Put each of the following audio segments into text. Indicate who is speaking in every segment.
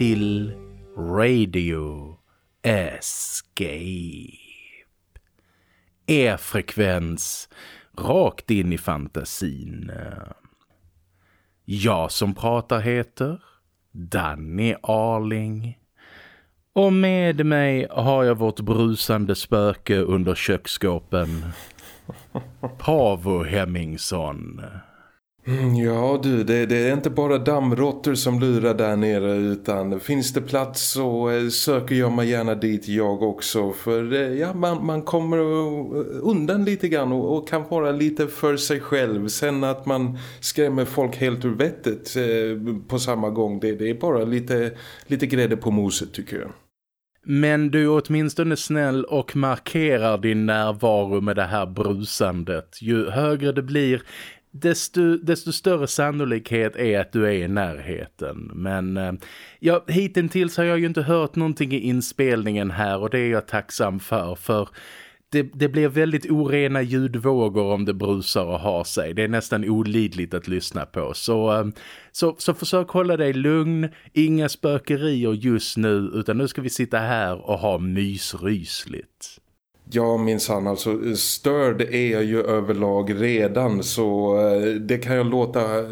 Speaker 1: Till Radio Escape. E-frekvens rakt in i fantasin. Jag som pratar heter Danny Arling. Och med mig har jag vårt brusande spöke under köksskåpen. Pavo Hemmingsson.
Speaker 2: Mm, ja du, det, det, är inte bara dammråttor som lurar där nere utan finns det plats så eh, söker jag mig gärna dit jag också för eh, ja, man, man kommer undan lite grann och, och, kan vara lite för sig själv sen att man skrämmer folk helt ur vettet eh, på samma gång det, det är bara lite, lite grädde på moset tycker jag.
Speaker 1: Men du är åtminstone snäll och markerar din närvaro med det här brusandet. Ju högre det blir, desto, desto större sannolikhet är att du är i närheten. Men eh, ja, hittills har jag ju inte hört någonting i inspelningen här och det är jag tacksam för. För det, det blir väldigt orena ljudvågor om det brusar och har sig. Det är nästan olidligt att lyssna på. Så, eh, så, så försök hålla dig lugn, inga spökerier just nu utan nu ska vi sitta här och ha mysrysligt.
Speaker 2: Ja minsann, alltså störd är jag ju överlag redan så eh, det kan jag låta eh,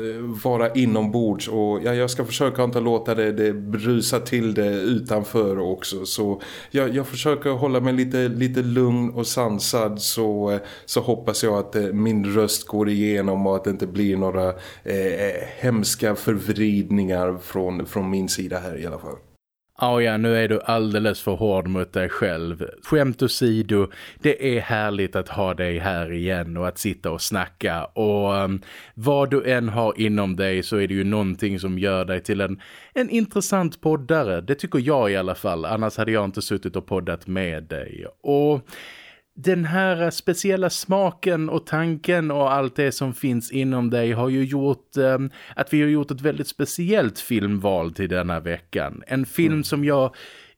Speaker 2: vara inombords. Och ja, jag ska försöka inte låta det, det brusa till det utanför också. Så jag, jag försöker hålla mig lite, lite lugn och sansad. Så, eh, så hoppas jag att min röst går igenom och att det inte blir några eh, hemska förvridningar från, från min sida här i alla fall.
Speaker 1: Oh ja, nu är du alldeles för hård mot dig själv. Skämt åsido, det är härligt att ha dig här igen och att sitta och snacka. Och um, vad du än har inom dig så är det ju någonting som gör dig till en, en intressant poddare. Det tycker jag i alla fall, annars hade jag inte suttit och poddat med dig. Och den här speciella smaken och tanken och allt det som finns inom dig har ju gjort eh, att vi har gjort ett väldigt speciellt filmval till denna veckan. En film mm. som jag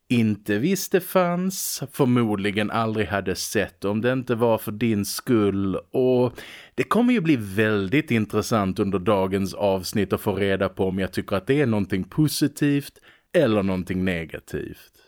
Speaker 1: inte visste fanns, förmodligen aldrig hade sett om det inte var för din skull och det kommer ju bli väldigt intressant under dagens avsnitt att få reda på om jag tycker att det är någonting positivt eller någonting negativt.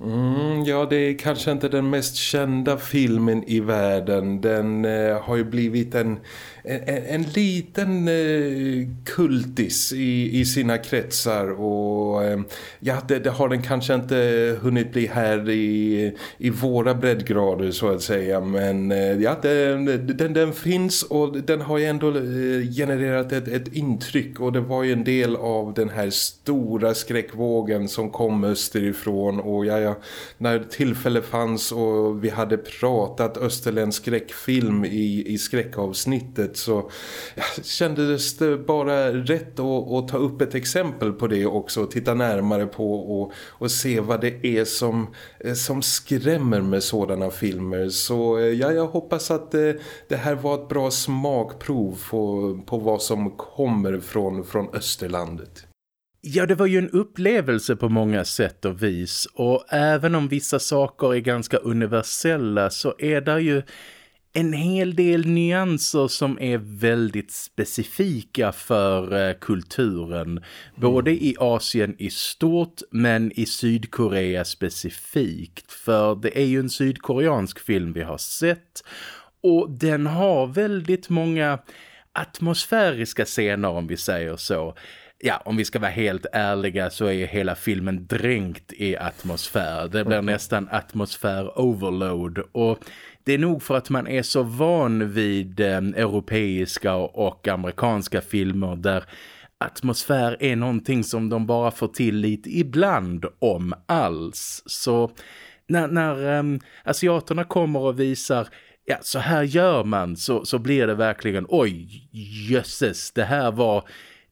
Speaker 2: Mm, ja, det är kanske inte den mest kända filmen i världen. Den eh, har ju blivit en, en, en liten eh, kultis i, i sina kretsar och eh, ja, det, det, har den kanske inte hunnit bli här i, i våra breddgrader så att säga. Men eh, ja, den, den, den, finns och den har ju ändå eh, genererat ett, ett intryck och det var ju en del av den här stora skräckvågen som kom österifrån och ja, ja, när tillfälle fanns och vi hade pratat österländsk skräckfilm i, i skräckavsnittet så ja, kändes det bara rätt att, att, ta upp ett exempel på det också och titta närmare på och, och se vad det är som, eh, som skrämmer med sådana filmer. Så eh, ja, jag hoppas att det, det här var ett bra smakprov på, på vad som kommer från, från Österlandet.
Speaker 1: Ja, det var ju en upplevelse på många sätt och vis. Och även om vissa saker är ganska universella så är det ju en hel del nyanser som är väldigt specifika för eh, kulturen. Både i Asien i stort men i Sydkorea specifikt. För det är ju en sydkoreansk film vi har sett och den har väldigt många atmosfäriska scener om vi säger så ja, om vi ska vara helt ärliga så är ju hela filmen dränkt i atmosfär. Det blir nästan atmosfär-overload och det är nog för att man är så van vid eh, europeiska och amerikanska filmer där atmosfär är någonting som de bara får till lite ibland om alls. Så när, när um, asiaterna kommer och visar ja, så här gör man så, så blir det verkligen oj, jösses, det här var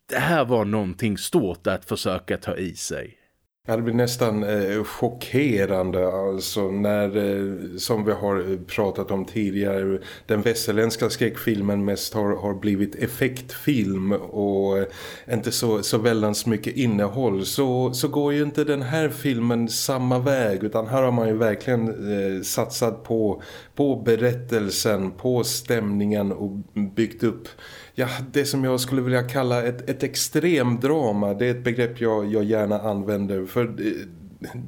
Speaker 1: det här var någonting stort att försöka ta i sig.
Speaker 2: Ja, det blir nästan eh, chockerande alltså när, eh, som vi har pratat om tidigare, den västerländska skräckfilmen mest har, har blivit effektfilm och eh, inte så, så väldans mycket innehåll så, så går ju inte den här filmen samma väg utan här har man ju verkligen eh, satsat på, på berättelsen, på stämningen och byggt upp ja, det som jag skulle vilja kalla ett, ett extremdrama. Det är ett begrepp jag, jag gärna använder för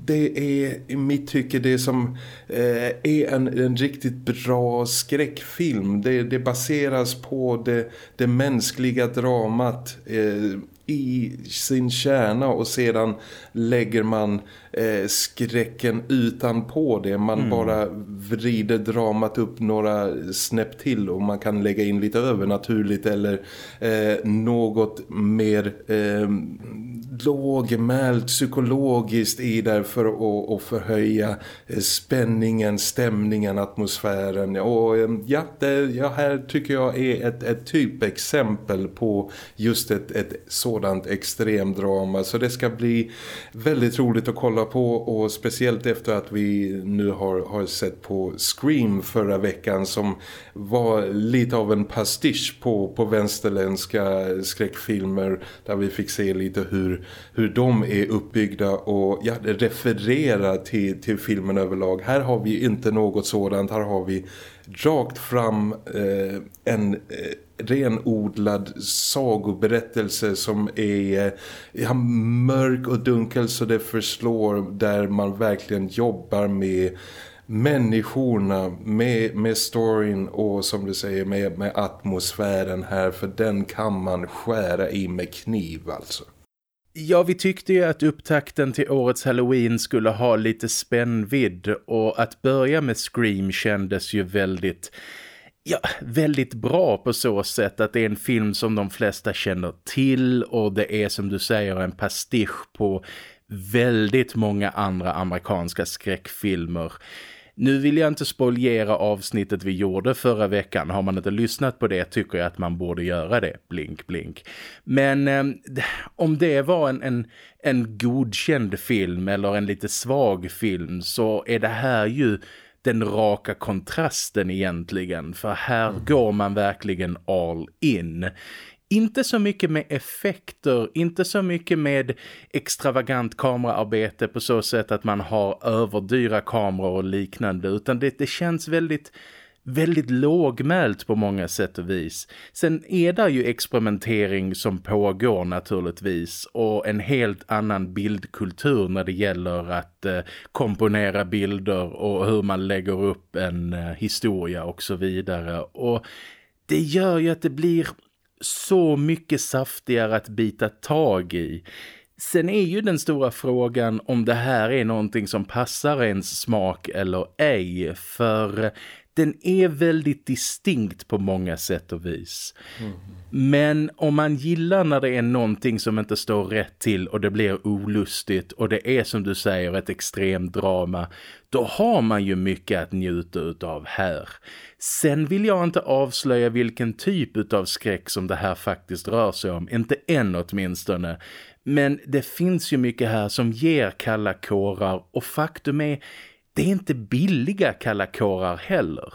Speaker 2: det är i mitt tycke det som eh, är en, en riktigt bra skräckfilm. Det, det baseras på det, det mänskliga dramat eh, i sin kärna och sedan lägger man eh, skräcken utanpå det. Man mm. bara vrider dramat upp några snäpp till och man kan lägga in lite övernaturligt eller eh, något mer eh, lågmält psykologiskt i där för att, att förhöja eh, spänningen, stämningen, atmosfären. Och eh, ja, det ja, här tycker jag är ett, ett typexempel på just ett, ett sådant extremdrama. Så det ska bli väldigt roligt att kolla på och speciellt efter att vi nu har, har sett på Scream förra veckan som var lite av en pastisch på, på vänsterländska skräckfilmer där vi fick se lite hur, hur de är uppbyggda och ja, referera till, till filmen överlag. Här har vi inte något sådant, här har vi rakt fram eh, en eh, renodlad sagoberättelse som är eh, ja, mörk och dunkel så det förslår där man verkligen jobbar med människorna med, med storyn och som du säger med, med atmosfären här för den kan man skära i med kniv alltså.
Speaker 1: Ja, vi tyckte ju att upptakten till årets Halloween skulle ha lite spännvidd och att börja med Scream kändes ju väldigt ja, väldigt bra på så sätt att det är en film som de flesta känner till och det är som du säger en pastisch på väldigt många andra amerikanska skräckfilmer. Nu vill jag inte spoljera avsnittet vi gjorde förra veckan. Har man inte lyssnat på det tycker jag att man borde göra det. Blink, blink. Men eh, om det var en, en, en godkänd film eller en lite svag film så är det här ju den raka kontrasten egentligen. För här mm. går man verkligen all in. Inte så mycket med effekter, inte så mycket med extravagant kameraarbete på så sätt att man har överdyra kameror och liknande utan det, det känns väldigt väldigt lågmält på många sätt och vis. Sen är det ju experimentering som pågår naturligtvis och en helt annan bildkultur när det gäller att eh, komponera bilder och hur man lägger upp en eh, historia och så vidare. Och det gör ju att det blir så mycket saftigare att bita tag i. Sen är ju den stora frågan om det här är någonting som passar ens smak eller ej. För den är väldigt distinkt på många sätt och vis. Mm. Men om man gillar när det är någonting som inte står rätt till och det blir olustigt och det är som du säger ett extremt drama, då har man ju mycket att njuta av här. Sen vill jag inte avslöja vilken typ av skräck som det här faktiskt rör sig om, inte än åtminstone. Men det finns ju mycket här som ger kalla kårar och faktum är det är inte billiga kalla kårar heller.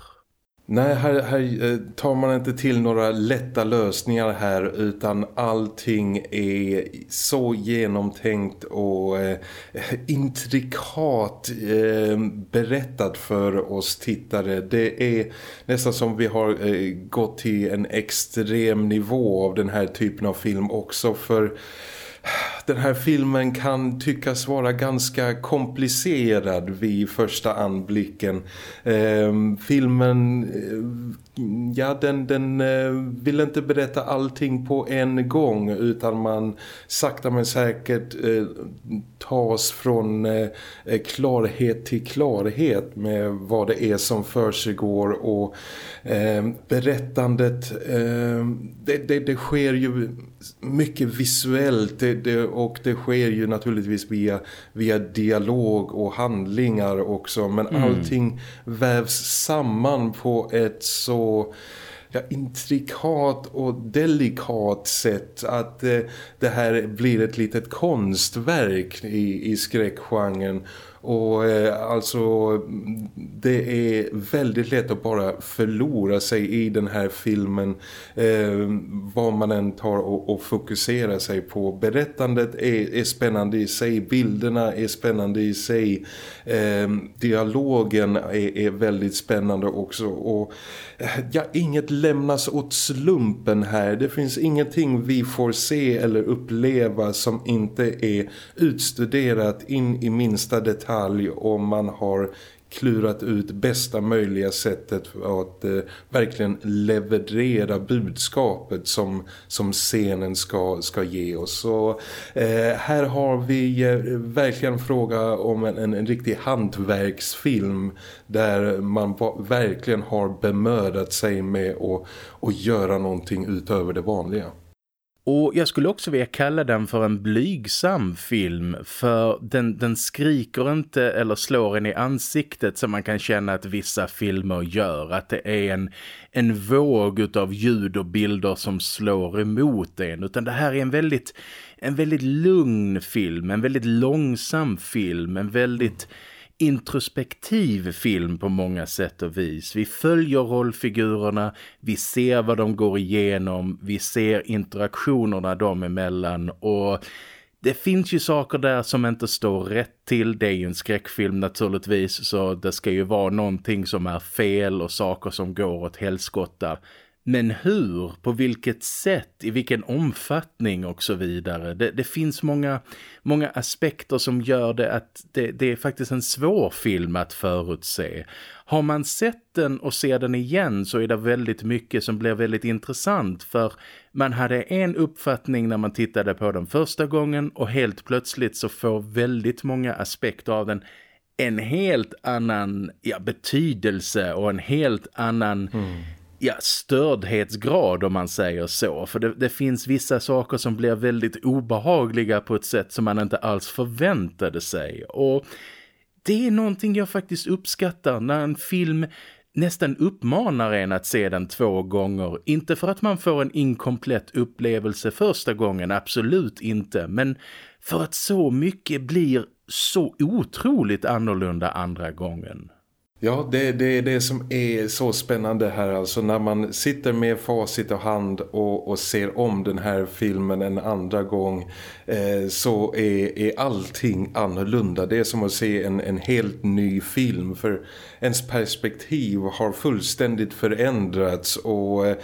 Speaker 2: Nej, här, här, eh, tar man inte till några lätta lösningar här utan allting är så genomtänkt och eh, intrikat eh, berättat för oss tittare. Det är nästan som vi har eh, gått till en extrem nivå av den här typen av film också för den här filmen kan tyckas vara ganska komplicerad vid första anblicken. Eh, filmen, eh, ja den, den eh, vill inte berätta allting på en gång utan man sakta men säkert eh, tas från eh, klarhet till klarhet med vad det är som för sig går och ehm, berättandet ehm, det, det, det sker ju mycket visuellt det, och det sker ju naturligtvis via, via dialog och handlingar också men mm. allting vävs samman på ett så ja, intrikat och delikat sätt att eh, det här blir ett litet konstverk i, i skräckgenren och eh, alltså det är väldigt lätt att bara förlora sig i den här filmen eh, vad man än tar och, och fokuserar sig på. Berättandet är, är spännande i sig, bilderna är spännande i sig, eh, dialogen är, är väldigt spännande också och eh, ja, inget lämnas åt slumpen här. Det finns ingenting vi får se eller uppleva som inte är utstuderat in i minsta detalj och man har klurat ut bästa möjliga sättet för att eh, verkligen leverera budskapet som, som scenen ska, ska ge oss. Så eh, här har vi eh, verkligen fråga om en, en, en riktig hantverksfilm där man verkligen har bemödat sig med att, att göra någonting utöver det vanliga.
Speaker 1: Och jag skulle också vilja kalla den för en blygsam film för den, den skriker inte eller slår en i ansiktet som man kan känna att vissa filmer gör. Att det är en, en våg av ljud och bilder som slår emot en. Utan det här är en väldigt, en väldigt lugn film, en väldigt långsam film, en väldigt introspektiv film på många sätt och vis. Vi följer rollfigurerna, vi ser vad de går igenom, vi ser interaktionerna dem emellan och det finns ju saker där som inte står rätt till. Det är ju en skräckfilm naturligtvis så det ska ju vara någonting som är fel och saker som går åt helskotta. Men hur, på vilket sätt, i vilken omfattning och så vidare. Det, det finns många, många aspekter som gör det att det, det, är faktiskt en svår film att förutse. Har man sett den och ser den igen så är det väldigt mycket som blir väldigt intressant för man hade en uppfattning när man tittade på den första gången och helt plötsligt så får väldigt många aspekter av den en helt annan ja, betydelse och en helt annan mm ja, stördhetsgrad om man säger så. För det, det, finns vissa saker som blir väldigt obehagliga på ett sätt som man inte alls förväntade sig. Och det är någonting jag faktiskt uppskattar när en film nästan uppmanar en att se den två gånger. Inte för att man får en inkomplett upplevelse första gången, absolut inte. Men för att så mycket blir så otroligt annorlunda andra gången.
Speaker 2: Ja, det, det är det som är så spännande här alltså när man sitter med facit och hand och, och ser om den här filmen en andra gång eh, så är, är allting annorlunda. Det är som att se en, en helt ny film för ens perspektiv har fullständigt förändrats och eh,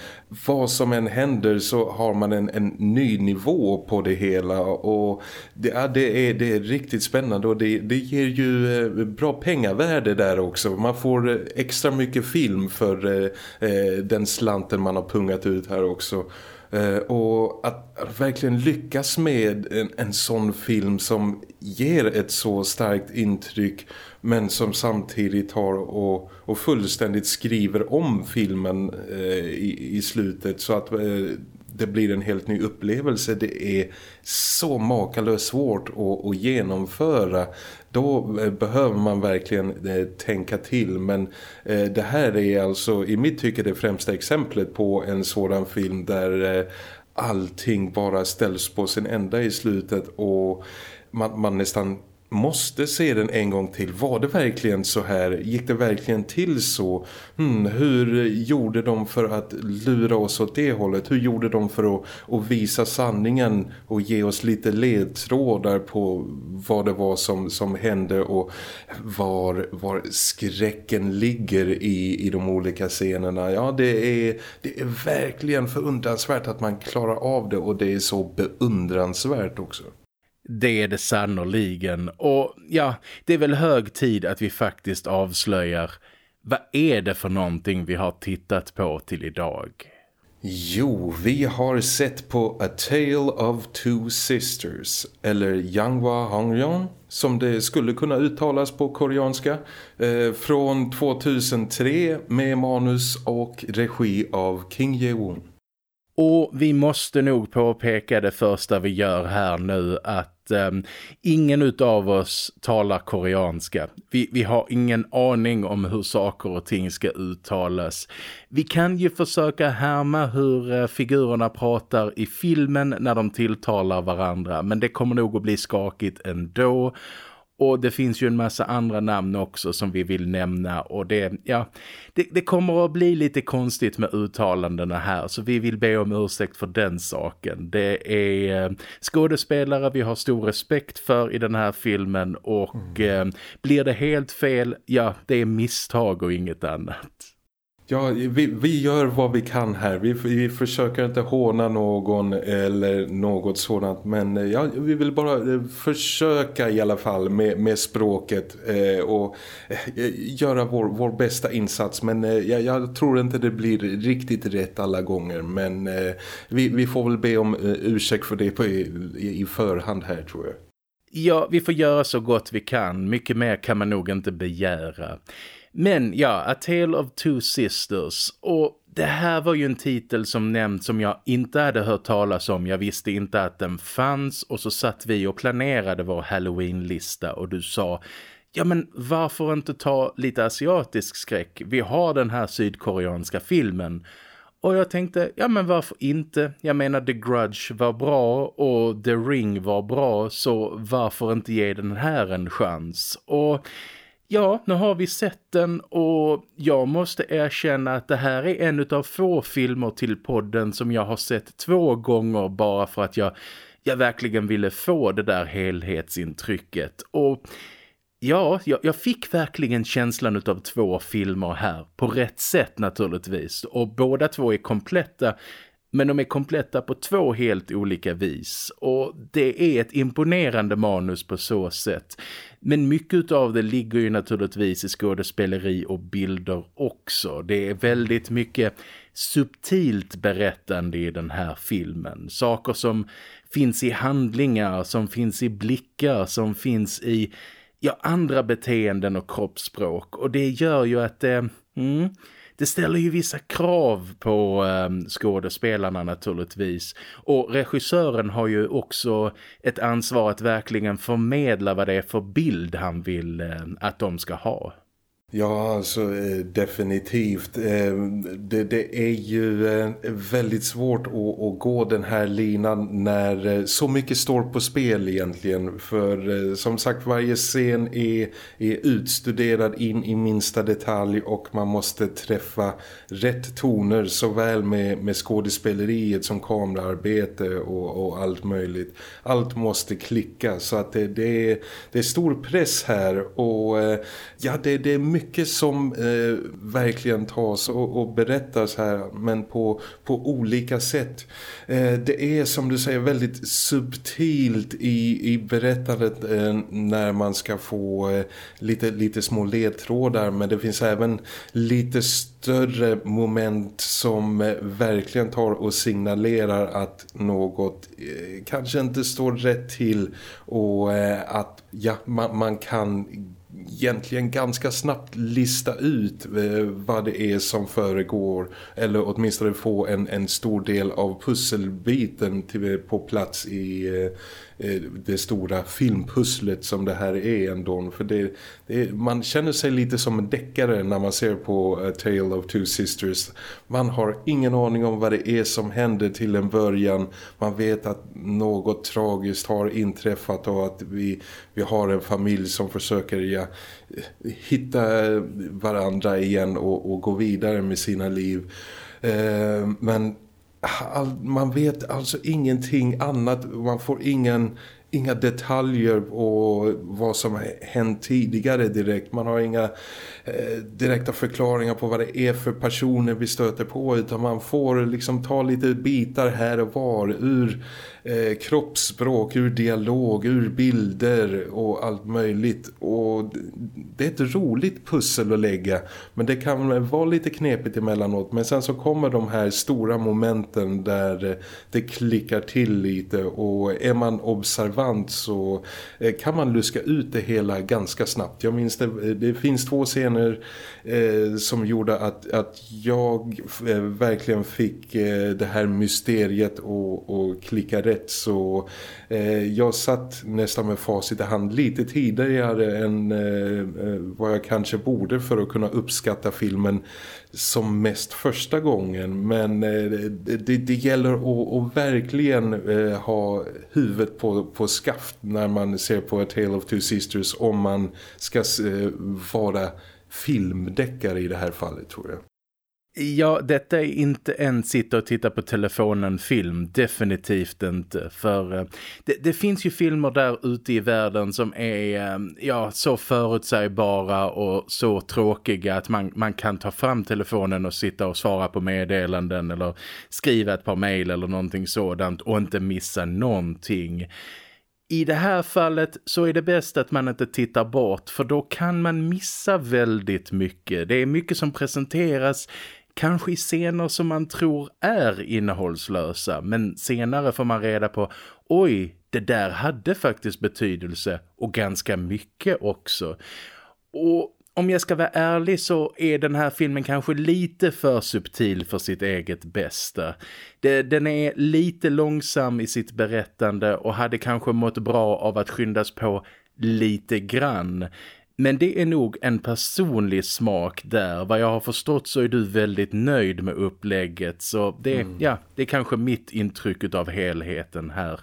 Speaker 2: vad som än händer så har man en, en ny nivå på det hela och det, ja, det, är, det är riktigt spännande och det, det ger ju eh, bra pengavärde där också. Man man får eh, extra mycket film för eh, eh, den slanten man har pungat ut här också. Eh, och att, verkligen lyckas med en, en sån film som ger ett så starkt intryck men som samtidigt har och, och fullständigt skriver om filmen eh, i, i, slutet så att eh, det blir en helt ny upplevelse. Det är så makalöst svårt att, att genomföra. Då eh, behöver man verkligen eh, tänka till. Men eh, det här är alltså i mitt tycke det främsta exemplet på en sådan film där eh, allting bara ställs på sin ända i slutet och man, man nästan måste se den en gång till. Var det verkligen så här? Gick det verkligen till så? Hmm, hur gjorde de för att lura oss åt det hållet? Hur gjorde de för att, att visa sanningen och ge oss lite ledtrådar på vad det var som, som hände och var, var skräcken ligger i, i de olika scenerna? Ja, det är, det är verkligen förundransvärt att man klarar av det och det är så beundransvärt också.
Speaker 1: Det är det sannoliken. Och ja, det är väl hög tid att vi faktiskt avslöjar vad är det för någonting vi har tittat på till idag?
Speaker 2: Jo, vi har sett på A Tale of Two Sisters eller Yanghwa Hongryong som det skulle kunna uttalas på koreanska eh, från 2003 med manus och regi av King Ye-woon.
Speaker 1: Och vi måste nog påpeka det första vi gör här nu att um, ingen av oss talar koreanska. Vi, vi har ingen aning om hur saker och ting ska uttalas. Vi kan ju försöka härma hur uh, figurerna pratar i filmen när de tilltalar varandra. Men det kommer nog att bli skakigt ändå. Och det finns ju en massa andra namn också som vi vill nämna och det, ja, det, det, kommer att bli lite konstigt med uttalandena här så vi vill be om ursäkt för den saken. Det är eh, skådespelare vi har stor respekt för i den här filmen och mm. eh, blir det helt fel, ja det är misstag och inget annat.
Speaker 2: Ja, vi, vi gör vad vi kan här. Vi, vi försöker inte håna någon eller något sådant. Men eh, ja, vi vill bara eh, försöka i alla fall med, med språket eh, och eh, göra vår, vår bästa insats. Men eh, jag, jag, tror inte det blir riktigt rätt alla gånger. Men eh, vi, vi får väl be om eh, ursäkt för det på, i, i förhand här tror jag.
Speaker 1: Ja, vi får göra så gott vi kan. Mycket mer kan man nog inte begära. Men ja, A Tale of Two Sisters. Och det här var ju en titel som nämnt som jag inte hade hört talas om. Jag visste inte att den fanns och så satt vi och planerade vår Halloween-lista och du sa... Ja men varför inte ta lite asiatisk skräck? Vi har den här sydkoreanska filmen. Och jag tänkte, ja men varför inte? Jag menar The Grudge var bra och The Ring var bra så varför inte ge den här en chans? Och Ja, nu har vi sett den och jag måste erkänna att det här är en av få filmer till podden som jag har sett två gånger bara för att jag, jag verkligen ville få det där helhetsintrycket. Och ja, jag, jag fick verkligen känslan av två filmer här, på rätt sätt naturligtvis. Och båda två är kompletta men de är kompletta på två helt olika vis och det är ett imponerande manus på så sätt. Men mycket av det ligger ju naturligtvis i skådespeleri och bilder också. Det är väldigt mycket subtilt berättande i den här filmen. Saker som finns i handlingar, som finns i blickar, som finns i ja, andra beteenden och kroppsspråk. Och det gör ju att det... Mm, det ställer ju vissa krav på eh, skådespelarna naturligtvis. Och regissören har ju också ett ansvar att verkligen förmedla vad det är för bild han vill eh, att de ska ha.
Speaker 2: Ja, alltså eh, definitivt. Eh, det, det, är ju eh, väldigt svårt att, att, gå den här linan när eh, så mycket står på spel egentligen. För eh, som sagt, varje scen är, är utstuderad in i minsta detalj och man måste träffa rätt toner såväl med, med skådespeleriet som kameraarbete och, och allt möjligt. Allt måste klicka så att det, det, är, det är stor press här och eh, ja, det, det är mycket mycket som eh, verkligen tas och, och, berättas här men på, på olika sätt. Eh, det är som du säger väldigt subtilt i, i berättandet eh, när man ska få eh, lite, lite små ledtrådar men det finns även lite större moment som eh, verkligen tar och signalerar att något eh, kanske inte står rätt till och eh, att ja, man, man kan egentligen ganska snabbt lista ut eh, vad det är som föregår eller åtminstone få en, en stor del av pusselbiten till, eh, på plats i, Eh, Eh, det stora filmpusslet som det här är ändå. För det, det, man känner sig lite som en deckare när man ser på A Tale of Two Sisters. Man har ingen aning om vad det är som händer till en början. Man vet att något tragiskt har inträffat och att vi, vi har en familj som försöker ja, hitta varandra igen och, och gå vidare med sina liv. Eh, men all, man vet alltså ingenting annat. Man får ingen, inga detaljer och vad som har hänt tidigare direkt. Man har inga eh, direkta förklaringar på vad det är för personer vi stöter på utan man får liksom ta lite bitar här och var ur eh, kroppsspråk, ur dialog, ur bilder och allt möjligt. Och det är ett roligt pussel att lägga. Men det kan vara lite knepigt emellanåt. Men sen så kommer de här stora momenten där eh, det klickar till lite. Och är man observant så eh, kan man luska ut det hela ganska snabbt. Jag minns det, eh, det finns två scener eh, som gjorde att, att jag verkligen fick eh, det här mysteriet och, och klicka rätt rätt så eh, jag satt nästan med facit i hand lite tidigare än eh, eh, vad jag kanske borde för att kunna uppskatta filmen som mest första gången men eh, det, det, gäller att, att verkligen eh, ha huvudet på, på skaft när man ser på A Tale of Two Sisters om man ska eh, vara filmdeckare i det här fallet tror jag.
Speaker 1: Ja, detta är inte en sitta och titta på telefonen film, definitivt inte. För eh, det, det, finns ju filmer där ute i världen som är eh, ja, så förutsägbara och så tråkiga att man, man kan ta fram telefonen och sitta och svara på meddelanden eller skriva ett par mejl eller någonting sådant och inte missa någonting. I det här fallet så är det bäst att man inte tittar bort för då kan man missa väldigt mycket. Det är mycket som presenteras kanske i scener som man tror är innehållslösa men senare får man reda på oj, det där hade faktiskt betydelse och ganska mycket också. Och om jag ska vara ärlig så är den här filmen kanske lite för subtil för sitt eget bästa. den är lite långsam i sitt berättande och hade kanske mått bra av att skyndas på lite grann. Men det är nog en personlig smak där. Vad jag har förstått så är du väldigt nöjd med upplägget. Så det, mm. ja, det är kanske mitt intryck av helheten här.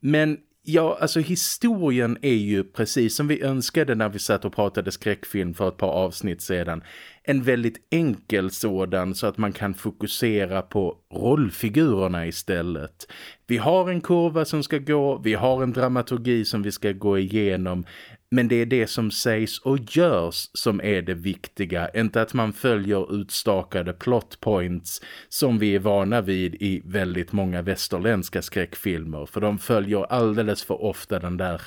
Speaker 1: Men ja, alltså historien är ju precis som vi önskade när vi satt och pratade skräckfilm för ett par avsnitt sedan. En väldigt enkel sådan så att man kan fokusera på rollfigurerna istället. Vi har en kurva som ska gå, vi har en dramaturgi som vi ska gå igenom. Men det är det som sägs och görs som är det viktiga. Inte att man följer utstakade plot points som vi är vana vid i väldigt många västerländska skräckfilmer. För de följer alldeles för ofta den där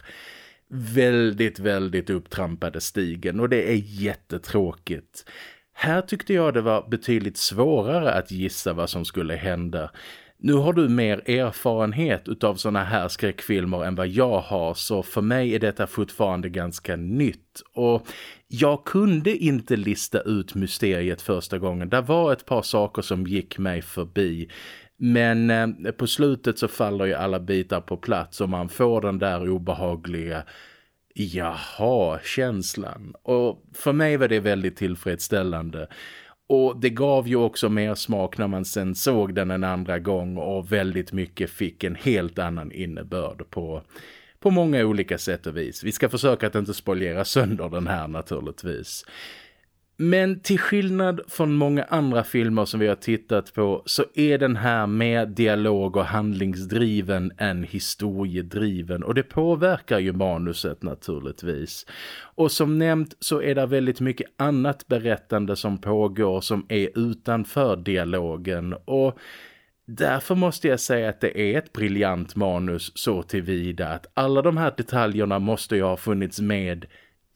Speaker 1: väldigt, väldigt upptrampade stigen. Och det är jättetråkigt. Här tyckte jag det var betydligt svårare att gissa vad som skulle hända. Nu har du mer erfarenhet utav såna här skräckfilmer än vad jag har så för mig är detta fortfarande ganska nytt. Och jag kunde inte lista ut mysteriet första gången. Det var ett par saker som gick mig förbi. Men eh, på slutet så faller ju alla bitar på plats och man får den där obehagliga jaha-känslan. Och för mig var det väldigt tillfredsställande. Och det gav ju också mer smak när man sen såg den en andra gång och väldigt mycket fick en helt annan innebörd på, på många olika sätt och vis. Vi ska försöka att inte spoilera sönder den här naturligtvis. Men till skillnad från många andra filmer som vi har tittat på så är den här mer dialog- och handlingsdriven än historiedriven och det påverkar ju manuset naturligtvis. Och som nämnt så är det väldigt mycket annat berättande som pågår som är utanför dialogen och Därför måste jag säga att det är ett briljant manus så tillvida att alla de här detaljerna måste ju ha funnits med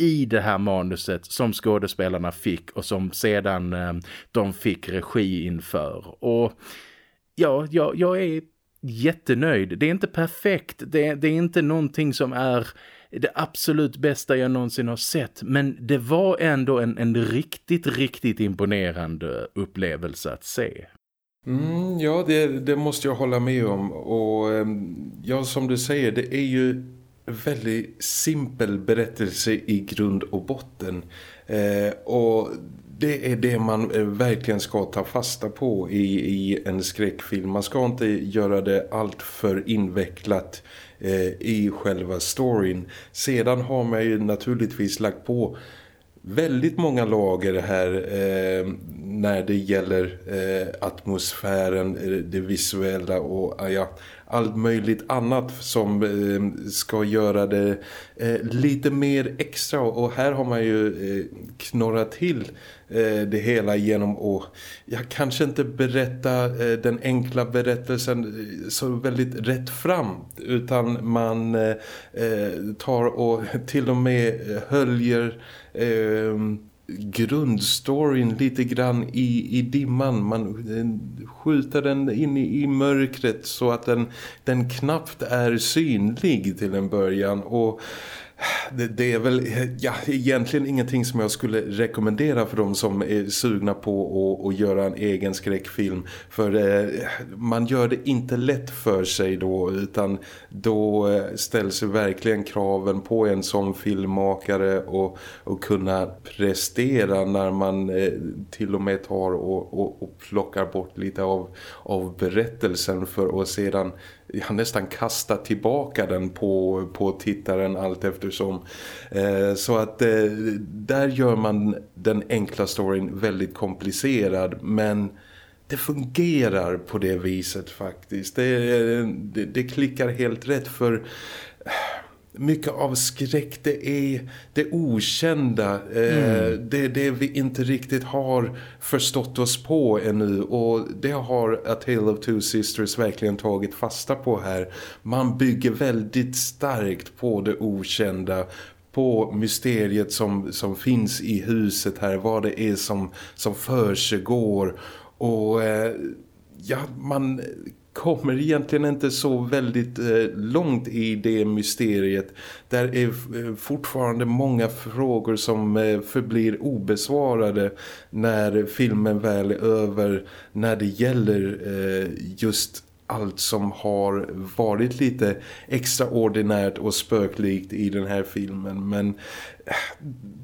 Speaker 1: i det här manuset som skådespelarna fick och som sedan eh, de fick regi inför. Och ja, jag, jag är jättenöjd. Det är inte perfekt, det, det är inte någonting som är det absolut bästa jag någonsin har sett. Men det var ändå en, en riktigt, riktigt imponerande upplevelse att se.
Speaker 2: Mm, ja, det, det, måste jag hålla med om. Och ehm, ja, som du säger, det är ju väldigt simpel berättelse i grund och botten. Eh, och det är det man eh, verkligen ska ta fasta på i, i en skräckfilm. Man ska inte göra det allt för invecklat eh, i själva storyn. Sedan har man ju naturligtvis lagt på väldigt många lager här eh, när det gäller eh, atmosfären, eh, det visuella och ah, ja, allt möjligt annat som eh, ska göra det eh, lite mer extra. Och här har man ju eh, knorrat till eh, det hela genom att jag kanske inte berätta eh, den enkla berättelsen eh, så väldigt rätt fram. Utan man eh, tar och till och med höljer grundstoryn lite grann i, i dimman. Man skjuter den in i, i mörkret så att den, den knappt är synlig till en början och det, det, är väl ja, egentligen ingenting som jag skulle rekommendera för de som är sugna på att, att göra en egen skräckfilm. För eh, man gör det inte lätt för sig då utan då eh, ställs verkligen kraven på en som filmmakare och, och kunna prestera när man eh, till och med tar och, och, och plockar bort lite av, av berättelsen för att sedan ja, nästan kastar tillbaka den på, på tittaren allt eftersom Eh, så att eh, där gör man den enkla storyn väldigt komplicerad men det fungerar på det viset faktiskt. Det, eh, det, det klickar helt rätt för eh, mycket av skräck det är det okända. Mm. det, det vi inte riktigt har förstått oss på ännu. Och det har A Tale of Two Sisters verkligen tagit fasta på här. Man bygger väldigt starkt på det okända på mysteriet som, som finns i huset här vad det är som, som försiggår. Och eh, ja, man kommer egentligen inte så väldigt eh, långt i det mysteriet. Där är eh, fortfarande många frågor som eh, förblir obesvarade när filmen väl är över när det gäller just allt som har varit lite extraordinärt och spöklikt i den här filmen men eh,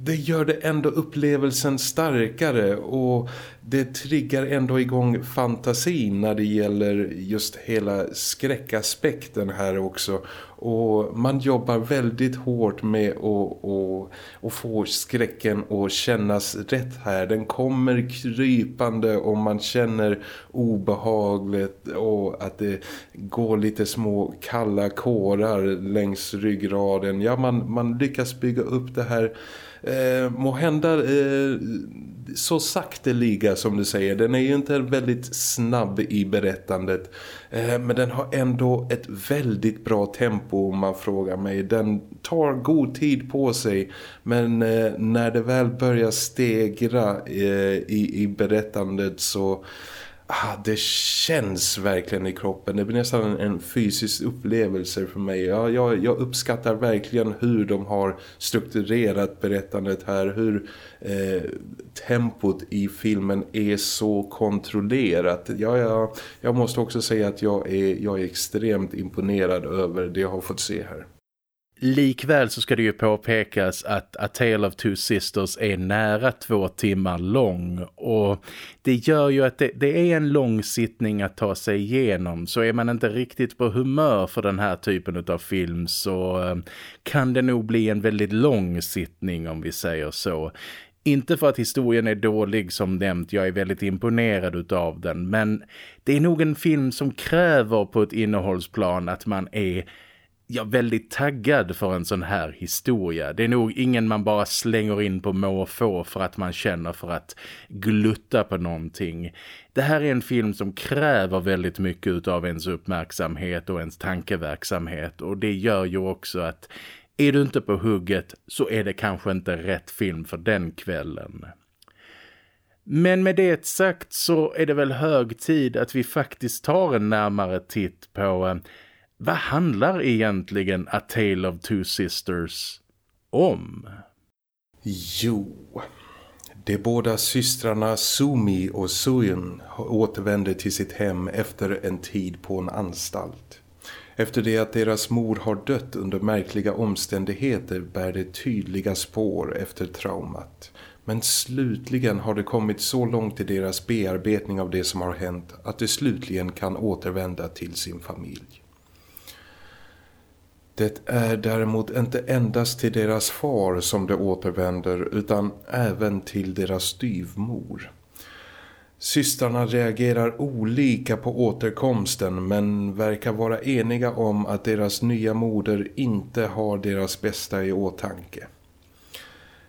Speaker 2: det gör det ändå upplevelsen starkare och det triggar ändå igång fantasin när det gäller just hela skräckaspekten här också och man jobbar väldigt hårt med att, att, att få skräcken att kännas rätt här. Den kommer krypande och man känner obehagligt och att det går lite små kalla kårar längs ryggraden. Ja, man, man lyckas bygga upp det här eh, må hända eh, så sakteliga som du säger. Den är ju inte väldigt snabb i berättandet. Eh, men den har ändå ett väldigt bra tempo om man frågar mig. Den tar god tid på sig. Men eh, när det väl börjar stegra eh, i, i berättandet så ah, det känns verkligen i kroppen. Det blir nästan en, en fysisk upplevelse för mig. Jag, jag, jag, uppskattar verkligen hur de har strukturerat berättandet här. Hur eh, tempot i filmen är så kontrollerat. Ja, ja, jag måste också säga att jag är, jag är extremt imponerad över det jag har fått se här.
Speaker 1: Likväl så ska det ju påpekas att A Tale of Two Sisters är nära två timmar lång. Och det gör ju att det, det, är en lång sittning att ta sig igenom. Så är man inte riktigt på humör för den här typen av film så eh, kan det nog bli en väldigt lång sittning om vi säger så. Inte för att historien är dålig som nämnt, jag är väldigt imponerad av den. Men det är nog en film som kräver på ett innehållsplan att man är ja, väldigt taggad för en sån här historia. Det är nog ingen man bara slänger in på måfå för att man känner för att glutta på någonting. Det här är en film som kräver väldigt mycket av ens uppmärksamhet och ens tankeverksamhet och det gör ju också att är du inte på hugget så är det kanske inte rätt film för den kvällen. Men med det sagt så är det väl hög tid att vi faktiskt tar en närmare titt på eh, vad handlar egentligen A Tale of Two Sisters om?
Speaker 2: Jo, de båda systrarna Sumi och Suyun återvänder till sitt hem efter en tid på en anstalt. Efter det att deras mor har dött under märkliga omständigheter bär det tydliga spår efter traumat. Men slutligen har det kommit så långt i deras bearbetning av det som har hänt att de slutligen kan återvända till sin familj. Det är däremot inte endast till deras far som det återvänder utan även till deras styvmor. Systrarna reagerar olika på återkomsten men verkar vara eniga om att deras nya moder inte har deras bästa i åtanke.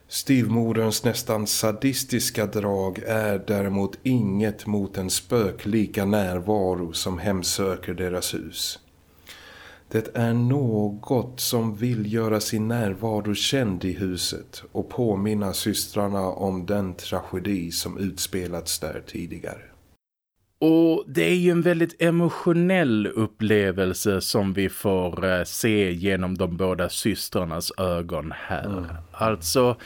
Speaker 2: Styvmoderns nästan sadistiska drag är däremot inget mot en spöklika närvaro som hemsöker deras hus. Det är något som vill göra sin närvaro känd i huset och påminna systrarna om den tragedi som utspelats där tidigare.
Speaker 1: Och det är ju en väldigt emotionell upplevelse som vi får eh, se genom de båda systrarnas ögon här. Mm. Alltså,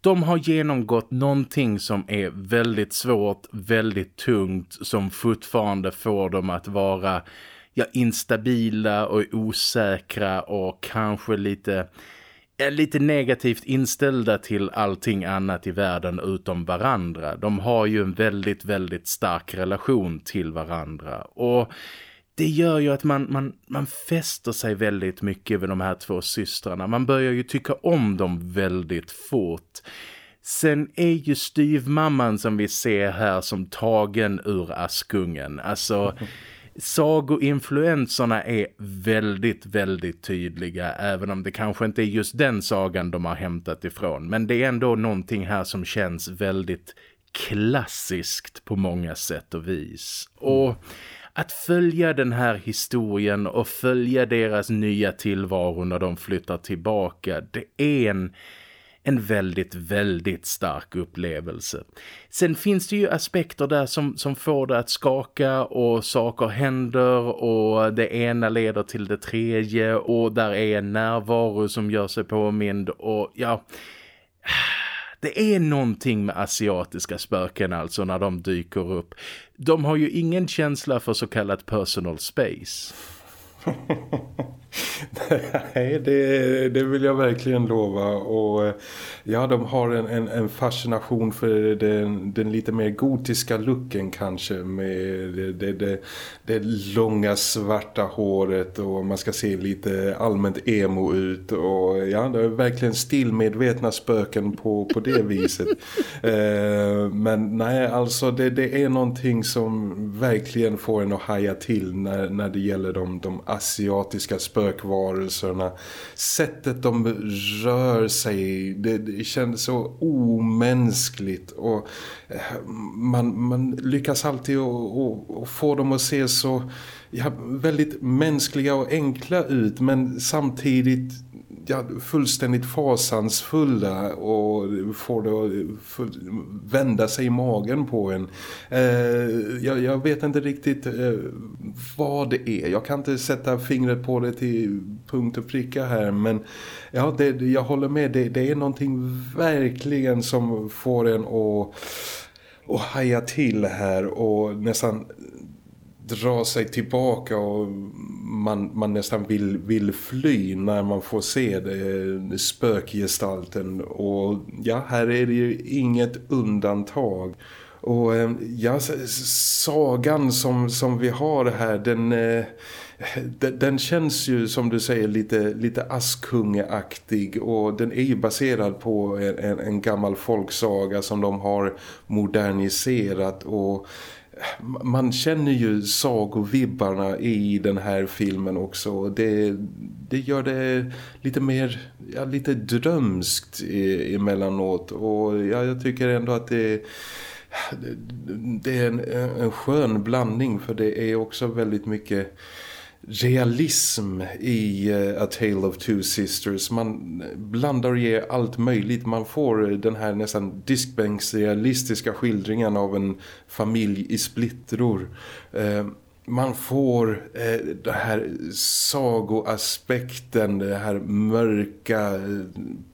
Speaker 1: de har genomgått någonting som är väldigt svårt, väldigt tungt, som fortfarande får dem att vara ja, instabila och osäkra och kanske lite, lite negativt inställda till allting annat i världen utom varandra. De har ju en väldigt, väldigt stark relation till varandra och det gör ju att man, man, man fäster sig väldigt mycket vid de här två systrarna. Man börjar ju tycka om dem väldigt fort. Sen är ju styvmamman som vi ser här som tagen ur Askungen. Alltså sagoinfluenserna är väldigt, väldigt tydliga även om det kanske inte är just den sagan de har hämtat ifrån. Men det är ändå någonting här som känns väldigt klassiskt på många sätt och vis. Och att följa den här historien och följa deras nya tillvaro när de flyttar tillbaka, det är en en väldigt, väldigt stark upplevelse. Sen finns det ju aspekter där som, som får det att skaka och saker händer och det ena leder till det tredje och där är en närvaro som gör sig påmind och ja... Det är någonting med asiatiska spöken alltså när de dyker upp. De har ju ingen känsla för så kallat personal space.
Speaker 2: Nej, det, det vill jag verkligen lova. Och ja, de har en, en, en fascination för den, den, lite mer gotiska looken kanske. Med det, det, det, långa svarta håret och man ska se lite allmänt emo ut. Och ja, det är verkligen stilmedvetna spöken på, på det viset. eh, men nej, alltså det, är någonting som verkligen får en att haja till när, när det gäller de, de asiatiska spökvarelserna. Sättet de rör sig, det, det känns så omänskligt och eh, man, man lyckas alltid att få dem att se så ja, väldigt mänskliga och enkla ut men samtidigt ja, fullständigt fasansfulla och får det att vända sig i magen på en. Eh, jag, jag, vet inte riktigt eh, vad det är. Jag kan inte sätta fingret på det till punkt och pricka här men ja, det, jag håller med. Det, det är någonting verkligen som får en att, att haja till här och nästan dra sig tillbaka och man, man nästan vill, vill fly när man får se det, eh, spökgestalten. Och ja, här är det ju inget undantag. Och eh, ja, sagan som, som vi har här den, eh, den, den känns ju som du säger lite, lite askungeaktig. Och den är ju baserad på en, en gammal folksaga som de har moderniserat. Och man känner ju sagovibbarna i den här filmen också. Det, det gör det lite mer, ja, lite drömskt emellanåt. Och ja, jag tycker ändå att det, det är en, en skön blandning för det är också väldigt mycket realism i eh, A Tale of Two Sisters. Man blandar och ger allt möjligt. Man får den här nästan diskbänksrealistiska skildringen av en familj i splittror. Eh, man får eh, den här sagoaspekten, den här mörka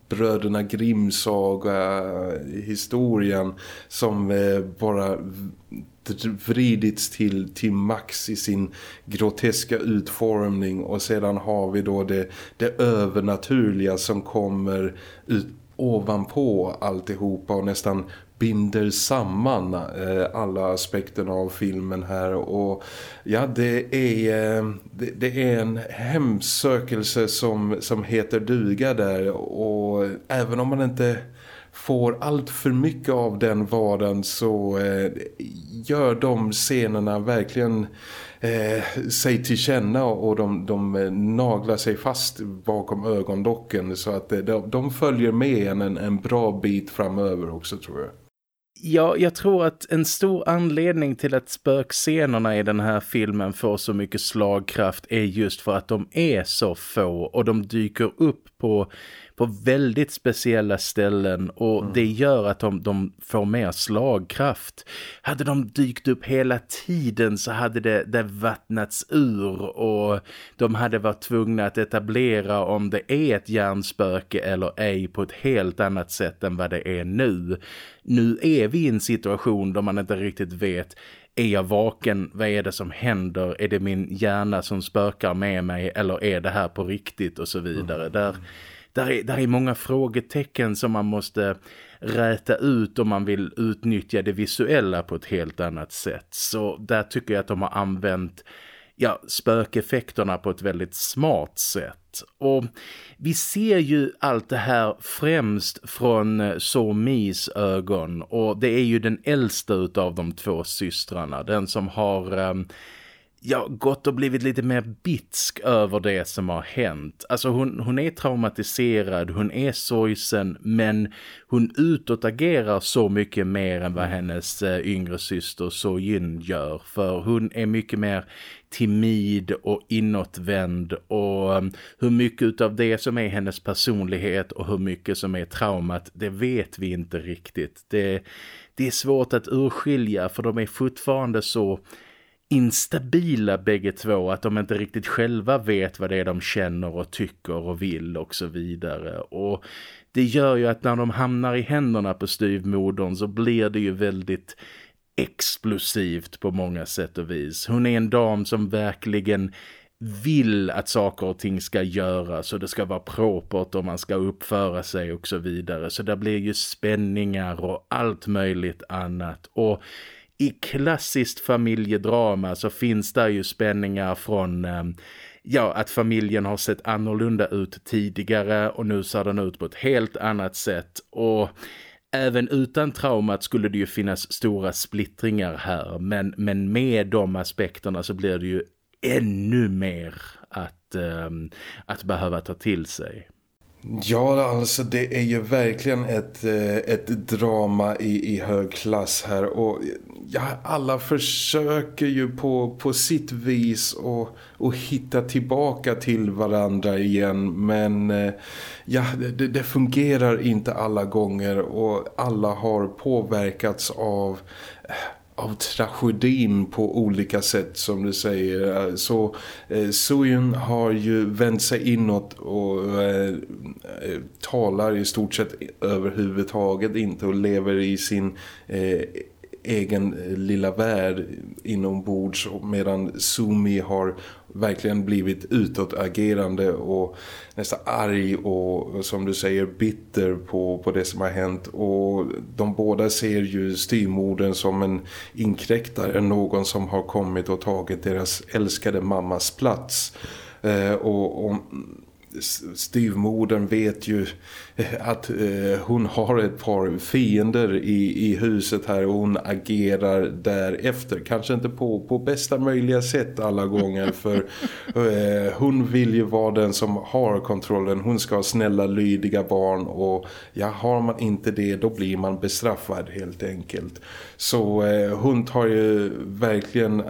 Speaker 2: bröderna Grimsaga historien som bara vridits till, till max i sin groteska utformning. Och sedan har vi då det, det övernaturliga som kommer ut ovanpå alltihopa och nästan binder samman eh, alla aspekterna av filmen här. Och ja det är eh, det, det, är en hemsökelse som, som heter duga där. Och även om man inte får allt för mycket av den varan så eh, gör de scenerna verkligen eh, sig till känna och de, de eh, naglar sig fast bakom ögondocken så att eh, de, de följer med en, en bra bit framöver också tror jag.
Speaker 1: Ja, jag tror att en stor anledning till att spökscenerna i den här filmen får så mycket slagkraft är just för att de är så få och de dyker upp på på väldigt speciella ställen och mm. det gör att de, de får mer slagkraft. Hade de dykt upp hela tiden så hade det, det vattnats ur och de hade varit tvungna att etablera om det är ett hjärnspöke eller ej på ett helt annat sätt än vad det är nu. Nu är vi i en situation där man inte riktigt vet är jag vaken? Vad är det som händer? Är det min hjärna som spökar med mig? Eller är det här på riktigt? Och så vidare. Mm. Där, där är, där är många frågetecken som man måste räta ut om man vill utnyttja det visuella på ett helt annat sätt. Så där tycker jag att de har använt ja, spökeffekterna på ett väldigt smart sätt. Och vi ser ju allt det här främst från eh, Somis ögon och det är ju den äldsta av de två systrarna, den som har... Ehm, Ja, gått och blivit lite mer bitsk över det som har hänt. Alltså hon, hon är traumatiserad, hon är sorgsen men hon utåtagerar så mycket mer än vad hennes äh, yngre syster Sojin gör. För hon är mycket mer timid och inåtvänd och um, hur mycket av det som är hennes personlighet och hur mycket som är traumat, det vet vi inte riktigt. Det, det är svårt att urskilja för de är fortfarande så instabila bägge två att de inte riktigt själva vet vad det är de känner och tycker och vill och så vidare och det gör ju att när de hamnar i händerna på styvmodern så blir det ju väldigt explosivt på många sätt och vis. Hon är en dam som verkligen vill att saker och ting ska göras och det ska vara propert och man ska uppföra sig och så vidare. Så det blir ju spänningar och allt möjligt annat och i klassiskt familjedrama så finns där ju spänningar från eh, ja, att familjen har sett annorlunda ut tidigare och nu ser den ut på ett helt annat sätt och även utan traumat skulle det ju finnas stora splittringar här men, men med de aspekterna så blir det ju ännu mer att, eh, att behöva ta till sig.
Speaker 2: Ja, alltså det är ju verkligen ett, eh, ett drama i, i hög klass här. Och ja, alla försöker ju på, på sitt vis och, och hitta tillbaka till varandra igen. Men eh, ja, det, det fungerar inte alla gånger och alla har påverkats av eh, av tragedin på olika sätt som du säger. Så eh, Suyun har ju vänt sig inåt och eh, eh, talar i stort sett överhuvudtaget inte och lever i sin eh, egen eh, lilla värld inombords medan Sumi har verkligen blivit utåtagerande och nästan arg och som du säger bitter på, på det som har hänt. Och de båda ser ju styrmorden som en inkräktare, någon som har kommit och tagit deras älskade mammas plats. Eh, och, och styvmodern vet ju att eh, hon har ett par fiender i, i huset här och hon agerar därefter. Kanske inte på, på bästa möjliga sätt alla gånger för eh, hon vill ju vara den som har kontrollen. Hon ska ha snälla, lydiga barn och ja, har man inte det då blir man bestraffad helt enkelt. Så eh, hon tar ju verkligen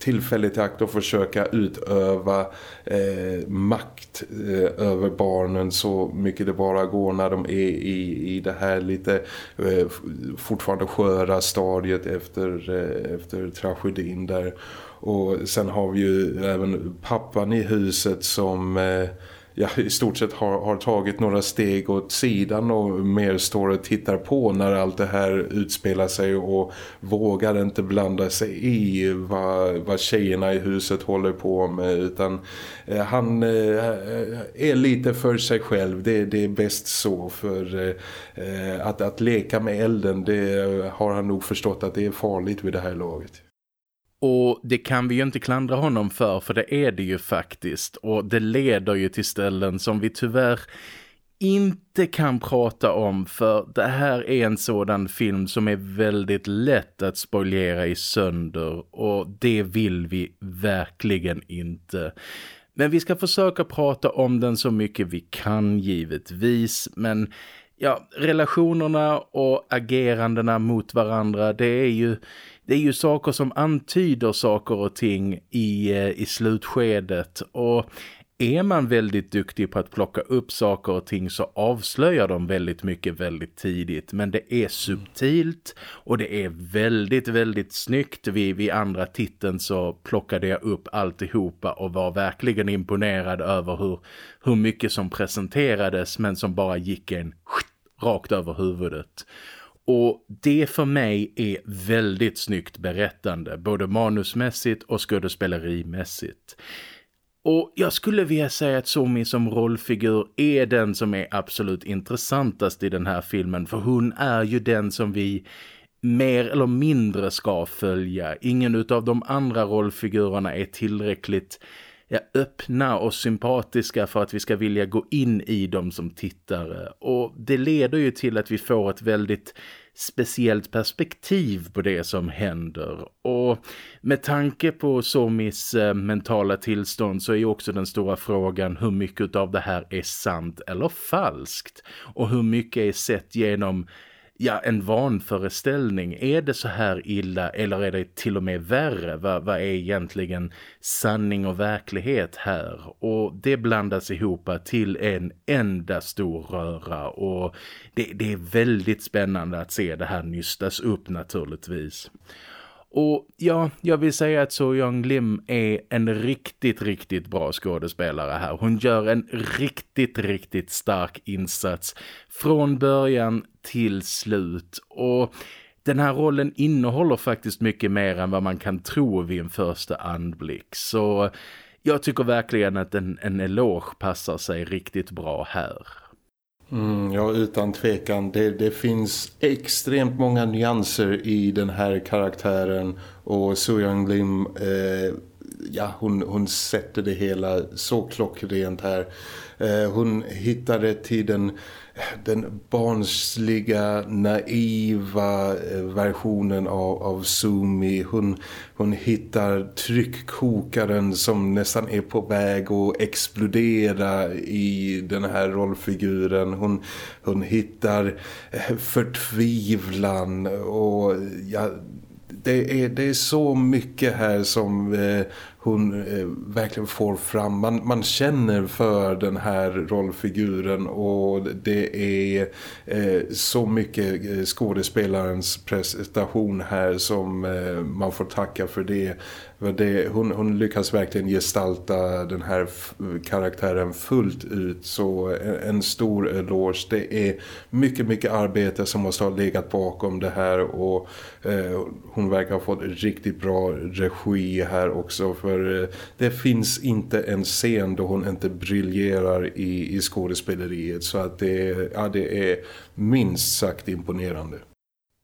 Speaker 2: tillfället tillfälligt i akt att försöka utöva eh, makt eh, över barnen så mycket det bara går när de är i, i det här lite eh, fortfarande sköra stadiet efter, eh, efter tragedin där. Och sen har vi ju även pappan i huset som eh, ja, i stort sett har, har tagit några steg åt sidan och mer står och tittar på när allt det här utspelar sig och vågar inte blanda sig i vad, vad tjejerna i huset håller på med utan eh, han eh, är lite för sig själv. Det, det är bäst så för eh, att, att leka med elden det har han nog förstått att det är farligt vid det här laget.
Speaker 1: Och det kan vi ju inte klandra honom för, för det är det ju faktiskt. Och det leder ju till ställen som vi tyvärr inte kan prata om för det här är en sådan film som är väldigt lätt att spoilera i sönder och det vill vi verkligen inte. Men vi ska försöka prata om den så mycket vi kan givetvis men ja, relationerna och agerandena mot varandra det är ju det är ju saker som antyder saker och ting i, eh, i slutskedet och är man väldigt duktig på att plocka upp saker och ting så avslöjar de väldigt mycket väldigt tidigt. Men det är subtilt och det är väldigt, väldigt snyggt. Vid, vid andra titeln så plockade jag upp alltihopa och var verkligen imponerad över hur, hur mycket som presenterades men som bara gick en rakt över huvudet. Och det för mig är väldigt snyggt berättande, både manusmässigt och skådespelerimässigt. Och jag skulle vilja säga att Somi som rollfigur är den som är absolut intressantast i den här filmen. För hon är ju den som vi mer eller mindre ska följa. Ingen av de andra rollfigurerna är tillräckligt ja, öppna och sympatiska för att vi ska vilja gå in i dem som tittare. Och det leder ju till att vi får ett väldigt speciellt perspektiv på det som händer. Och med tanke på Somis eh, mentala tillstånd så är ju också den stora frågan hur mycket av det här är sant eller falskt. Och hur mycket är sett genom ja, en vanföreställning. Är det så här illa eller är det till och med värre? Vad, vad är egentligen sanning och verklighet här? Och det blandas ihop till en enda stor röra och det, det är väldigt spännande att se det här nystas upp naturligtvis. Och ja, jag vill säga att So Young Lim är en riktigt, riktigt bra skådespelare här. Hon gör en riktigt, riktigt stark insats från början till slut. Och den här rollen innehåller faktiskt mycket mer än vad man kan tro vid en första anblick. Så jag tycker verkligen att en, en eloge passar sig riktigt bra här.
Speaker 2: Mm, ja, utan tvekan. Det, det, finns extremt många nyanser i den här karaktären och Su Young Lim, eh, ja, hon, hon sätter det hela så klockrent här. Eh, hon hittade till den den barnsliga, naiva eh, versionen av, av Sumi. Hon, hon hittar tryckkokaren som nästan är på väg att explodera i den här rollfiguren. Hon, hon hittar eh, förtvivlan och ja, det är, det är så mycket här som eh, hon eh, verkligen får fram. Man, man känner för den här rollfiguren och det är eh, så mycket eh, skådespelarens prestation här som eh, man får tacka för det. Det, hon, hon, lyckas verkligen gestalta den här karaktären fullt ut så en, en, stor eloge. Det är mycket, mycket arbete som måste ha legat bakom det här och eh, hon verkar ha fått riktigt bra regi här också för eh, det finns inte en scen då hon inte briljerar i, i skådespeleriet så att det, ja, det är minst sagt imponerande.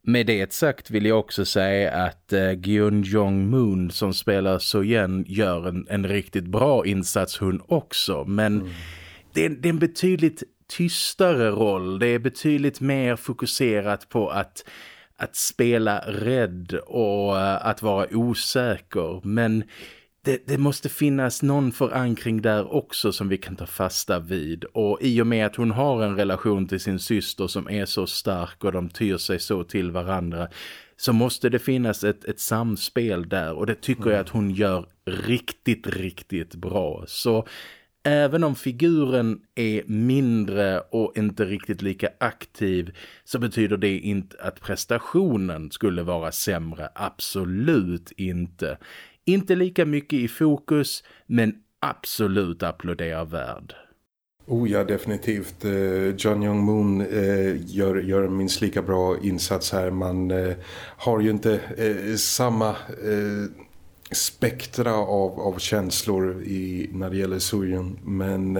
Speaker 1: Med det sagt vill jag också säga att eh, Gyun Jong-moon som spelar Soyen gör en, en riktigt bra insats hon också. Men mm. det, är, det är en betydligt tystare roll. Det är betydligt mer fokuserat på att, att spela rädd och uh, att vara osäker. Men det, det, måste finnas någon förankring där också som vi kan ta fasta vid. Och i och med att hon har en relation till sin syster som är så stark och de tyr sig så till varandra så måste det finnas ett, ett samspel där och det tycker mm. jag att hon gör riktigt, riktigt bra. Så även om figuren är mindre och inte riktigt lika aktiv så betyder det inte att prestationen skulle vara sämre. Absolut inte. Inte lika mycket i fokus men absolut applådervärd.
Speaker 2: Oh ja, definitivt. Eh, John Young Moon eh, gör, gör en minst lika bra insats här. Man eh, har ju inte samma spektra av, av känslor i, när det gäller Sujun men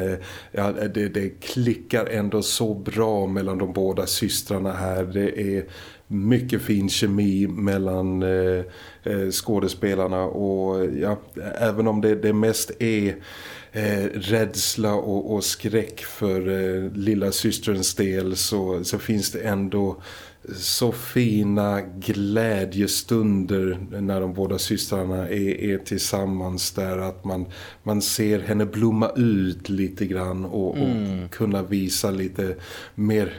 Speaker 2: ja, det, det klickar ändå så bra mellan de båda systrarna här. Det är mycket fin kemi mellan eh, eh, skådespelarna och ja, även om det, det mest är eh, rädsla och, och skräck för eh, lilla systerns del så, så finns det ändå så fina glädjestunder när de båda systrarna är, är tillsammans där att man, man ser henne blomma ut lite grann och, mm. och kunna visa lite mer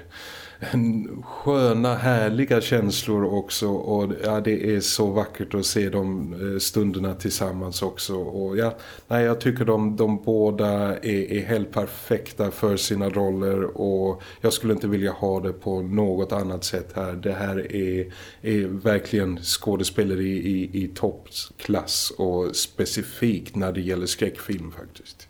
Speaker 2: sköna, härliga känslor också och ja, det är så vackert att se de eh, stunderna tillsammans också och ja, nej, jag tycker de, de båda är, är helt perfekta för sina roller och jag skulle inte vilja ha det på något annat sätt här. Det här är, är verkligen skådespeleri i, i toppklass och specifikt när det gäller skräckfilm faktiskt.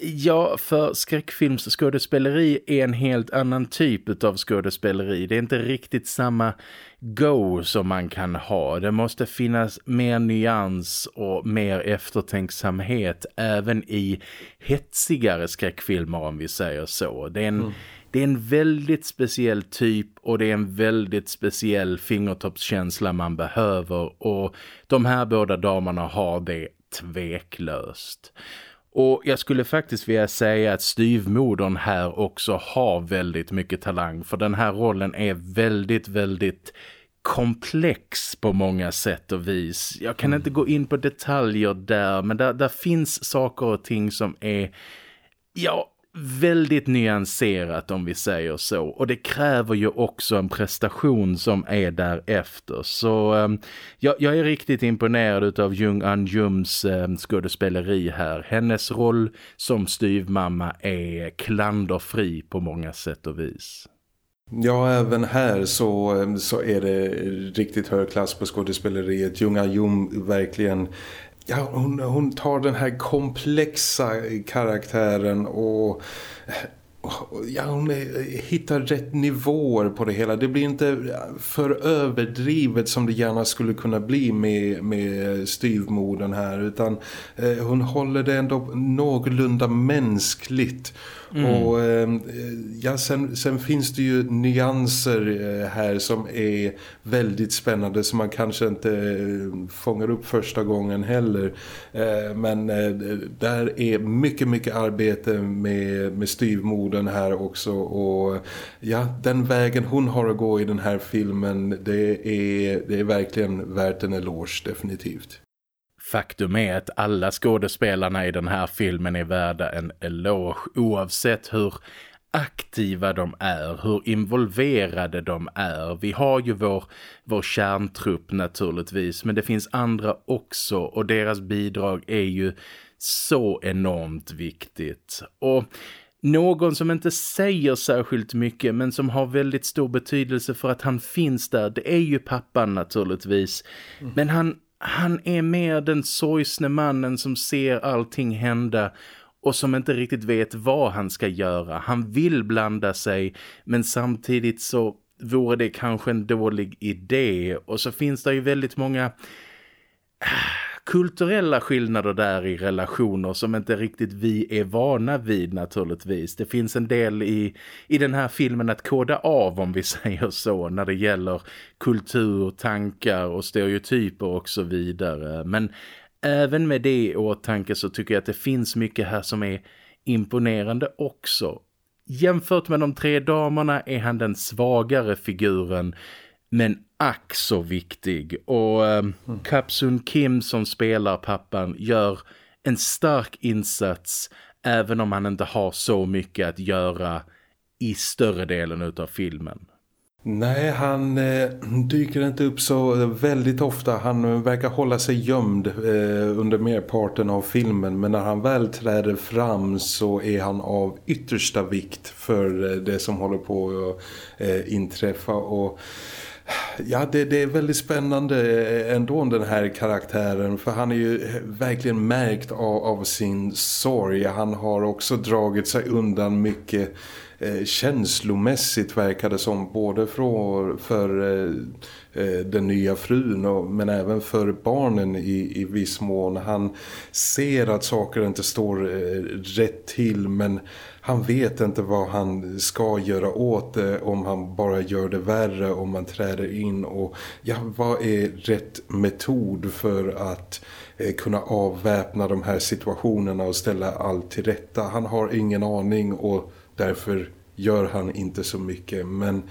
Speaker 1: Ja, för skräckfilmsskådespeleri är en helt annan typ av skådespeleri. Det är inte riktigt samma go som man kan ha. Det måste finnas mer nyans och mer eftertänksamhet även i hetsigare skräckfilmer om vi säger så. Det är en mm. det är en väldigt speciell typ och det är en väldigt speciell fingertoppskänsla man behöver och de här båda damerna har det tveklöst. Och jag skulle faktiskt vilja säga att styvmodern här också har väldigt mycket talang för den här rollen är väldigt, väldigt komplex på många sätt och vis. Jag kan inte gå in på detaljer där men där, där finns saker och ting som är ja, väldigt nyanserat om vi säger så. Och det kräver ju också en prestation som är därefter. Så eh, jag, jag, är riktigt imponerad av Jung An Jums eh, skådespeleri här. Hennes roll som styvmamma är klanderfri på många sätt och vis.
Speaker 2: Ja, även här så, ehm, så är det riktigt hög klass på skådespeleriet. Jung Jum verkligen ja, hon, hon tar den här komplexa karaktären och ja, hon hittar rätt nivåer på det hela. Det blir inte för överdrivet som det gärna skulle kunna bli med, med styvmoden här utan eh, hon håller det ändå någorlunda mänskligt Mm. Och ehm, ja, sen, sen, finns det ju nyanser eh, här som är väldigt spännande som man kanske inte eh, fångar upp första gången heller. Eh, men där är mycket, mycket arbete med, med styrmoden här också. Och ja, den vägen hon har att gå i den här filmen, det är, det är verkligen värt en eloge, definitivt.
Speaker 1: Faktum är att alla skådespelarna i den här filmen är värda en eloge oavsett hur aktiva de är, hur involverade de är. Vi har ju vår, vår kärntrupp naturligtvis men det finns andra också och deras bidrag är ju så enormt viktigt. Och någon som inte säger särskilt mycket men som har väldigt stor betydelse för att han finns där, det är ju pappan naturligtvis. Mm. Men han han är mer den sorgsne mannen som ser allting hända och som inte riktigt vet vad han ska göra. Han vill blanda sig men samtidigt så vore det kanske en dålig idé och så finns det ju väldigt många kulturella skillnader där i relationer som inte riktigt vi är vana vid naturligtvis. Det finns en del i, i den här filmen att koda av om vi säger så när det gäller kultur, tankar och stereotyper och så vidare. Men även med det i åtanke så tycker jag att det finns mycket här som är imponerande också. Jämfört med de tre damerna är han den svagare figuren men ack så viktig. Och eh, mm. Kapsun Kim som spelar pappan gör en stark insats även om han inte har så mycket att göra i större delen av filmen.
Speaker 2: Nej, han eh, dyker inte upp så väldigt ofta. Han verkar hålla sig gömd eh, under merparten av filmen. Men när han väl träder fram så är han av yttersta vikt för eh, det som håller på att eh, inträffa. Och Ja, det, det, är väldigt spännande ändå den här karaktären för han är ju verkligen märkt av, av sin sorg. Han har också dragit sig undan mycket eh, känslomässigt verkade som både för, för eh, den nya frun och, men även för barnen i, i viss mån. Han ser att saker inte står eh, rätt till men han vet inte vad han ska göra åt det om han bara gör det värre om man träder in och ja, vad är rätt metod för att eh, kunna avväpna de här situationerna och ställa allt till rätta. Han har ingen aning och därför gör han inte så mycket men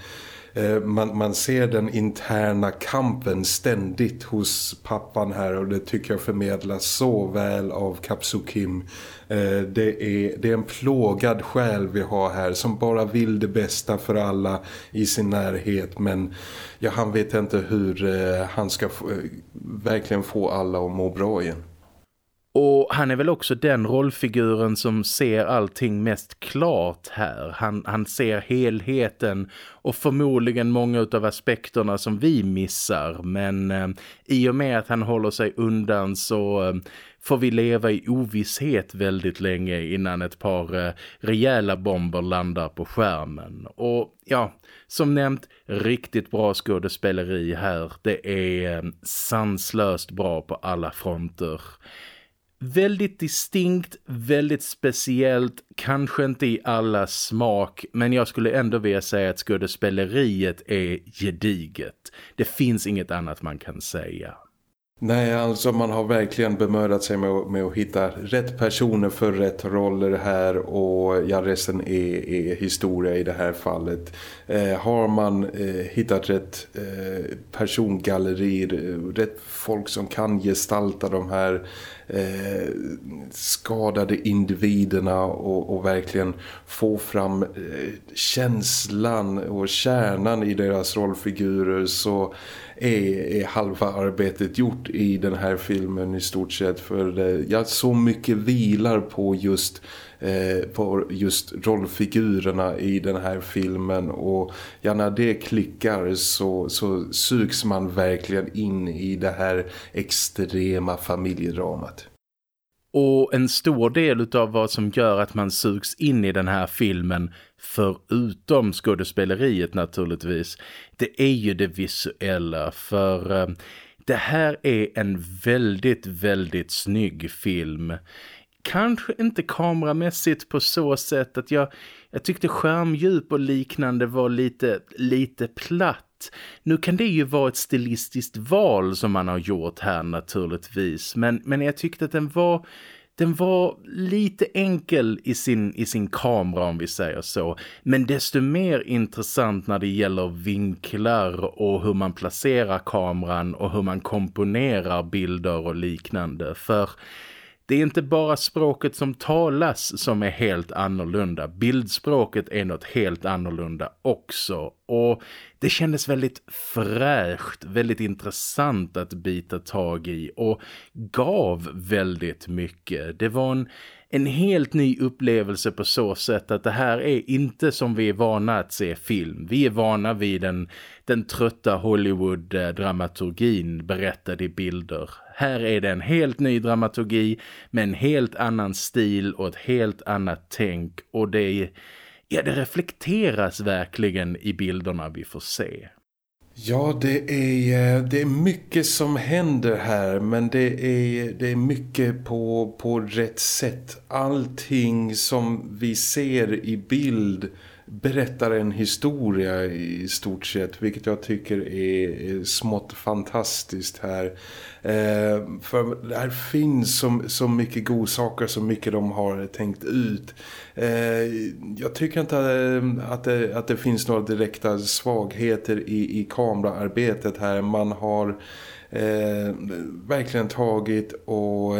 Speaker 2: Eh, man, man ser den interna kampen ständigt hos pappan här och det tycker jag förmedlas så väl av Kapsukim. Eh, det är, det är en plågad själ vi har här som bara vill det bästa för alla i sin närhet men ja, han vet inte hur eh, han ska verkligen få alla att må bra igen.
Speaker 1: Och han är väl också den rollfiguren som ser allting mest klart här. Han, han ser helheten och förmodligen många av aspekterna som vi missar. Men eh, i och med att han håller sig undan så eh, får vi leva i ovisshet väldigt länge innan ett par eh, rejäla bomber landar på skärmen. Och ja, som nämnt, riktigt bra skådespeleri här. Det är eh, sanslöst bra på alla fronter. Väldigt distinkt, väldigt speciellt, kanske inte i alla smak men jag skulle ändå vilja säga att skådespeleriet är gediget. Det finns inget annat man kan säga.
Speaker 2: Nej, alltså man har verkligen bemödat sig med, med att hitta rätt personer för rätt roller här och ja, resten är, är historia i det här fallet. Eh, har man eh, hittat rätt eh, persongallerier, rätt folk som kan gestalta de här eh, skadade individerna och, och, verkligen få fram eh, känslan och kärnan i deras rollfigurer så är, är halva arbetet gjort i den här filmen i stort sett. För eh, ja, så mycket vilar på just Eh, på just rollfigurerna i den här filmen. Och ja, när det klickar så, så sugs man verkligen in i det här extrema familjedramat.
Speaker 1: Och en stor del av vad som gör att man sugs in i den här filmen förutom skådespeleriet naturligtvis det är ju det visuella. För eh, det här är en väldigt väldigt snygg film kanske inte kameramässigt på så sätt att jag, jag tyckte skärmdjup och liknande var lite, lite platt. Nu kan det ju vara ett stilistiskt val som man har gjort här naturligtvis. Men, men jag tyckte att den var den var lite enkel i sin, i sin kamera om vi säger så. Men desto mer intressant när det gäller vinklar och hur man placerar kameran och hur man komponerar bilder och liknande. För det är inte bara språket som talas som är helt annorlunda. Bildspråket är något helt annorlunda också. Och det kändes väldigt fräscht, väldigt intressant att bita tag i och gav väldigt mycket. Det var en, en helt ny upplevelse på så sätt att det här är inte som vi är vana att se film. Vi är vana vid den, den trötta Hollywood-dramaturgin berättad i bilder. Här är det en helt ny dramaturgi med en helt annan stil och ett helt annat tänk och det, ja, det reflekteras verkligen i bilderna vi får se.
Speaker 2: Ja, det är, eh, det är mycket som händer här men det är, det är mycket på, på rätt sätt. Allting som vi ser i bild berättar en historia i stort sett vilket jag tycker är, smått fantastiskt här. Eh, för där finns så, så mycket godsaker, så mycket de har tänkt ut. Eh, jag tycker inte eh, att det, att det finns några direkta svagheter i, i kameraarbetet här. Man har eh, verkligen tagit och,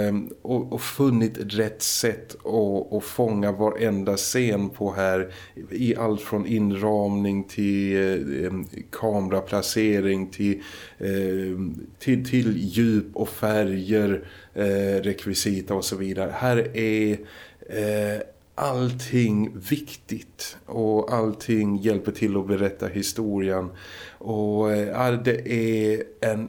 Speaker 2: och, och, funnit rätt sätt att, att fånga varenda scen på här i allt från inramning till eh, kameraplacering till, eh, till, till djup och färger eh, rekvisita och så vidare. Här är eh, allting viktigt och allting hjälper till att berätta historien och eh, det är en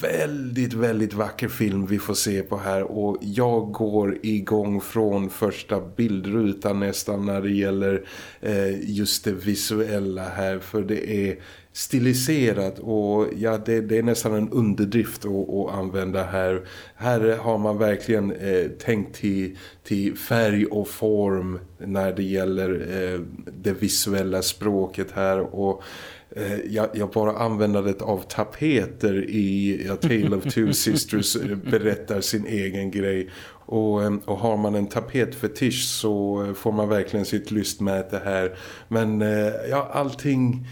Speaker 2: väldigt, väldigt vacker film vi får se på här. Och jag går igång från första bildrutan nästan när det gäller eh, just det visuella här. För det är stiliserat och ja det, det är nästan en underdrift att, att, använda här. Här har man verkligen eh, tänkt till, till färg och form när det gäller eh, det visuella språket här. Och Eh, jag, jag, bara användandet av tapeter i A Tale of Two Sisters eh, berättar sin egen grej. Och, eh, och har man en tapetfetisch så får man verkligen sitt lystmäte här. Men ja, allting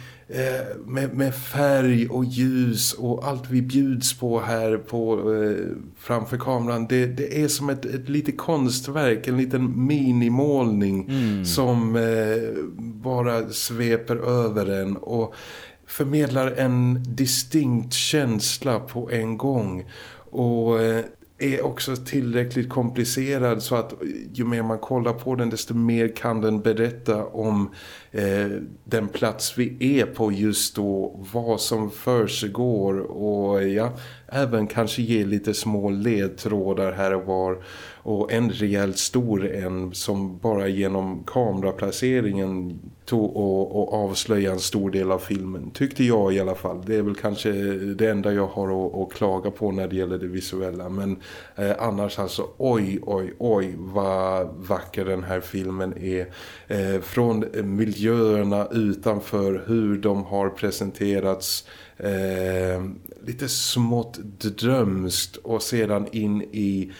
Speaker 2: med, med, färg och ljus och allt vi bjuds på här på eh, framför kameran det, det är som ett, ett litet konstverk, en liten minimålning mm. som eh, bara sveper över en och förmedlar en distinkt känsla på en gång och eh, är också tillräckligt komplicerad så att ju mer man kollar på den desto mer kan den berätta om eh, den plats vi är på just då, vad som försiggår och ja, även kanske ge lite små ledtrådar här och var och en rejält stor en som bara genom kameraplaceringen tog och, och avslöjade en stor del av filmen. Tyckte jag i alla fall. Det är väl kanske det enda jag har att, att klaga på när det gäller det visuella. Men eh, annars alltså, oj, oj, oj vad vacker den här filmen är. Eh, från miljöerna utanför, hur de har presenterats eh, lite smått drömskt och sedan in i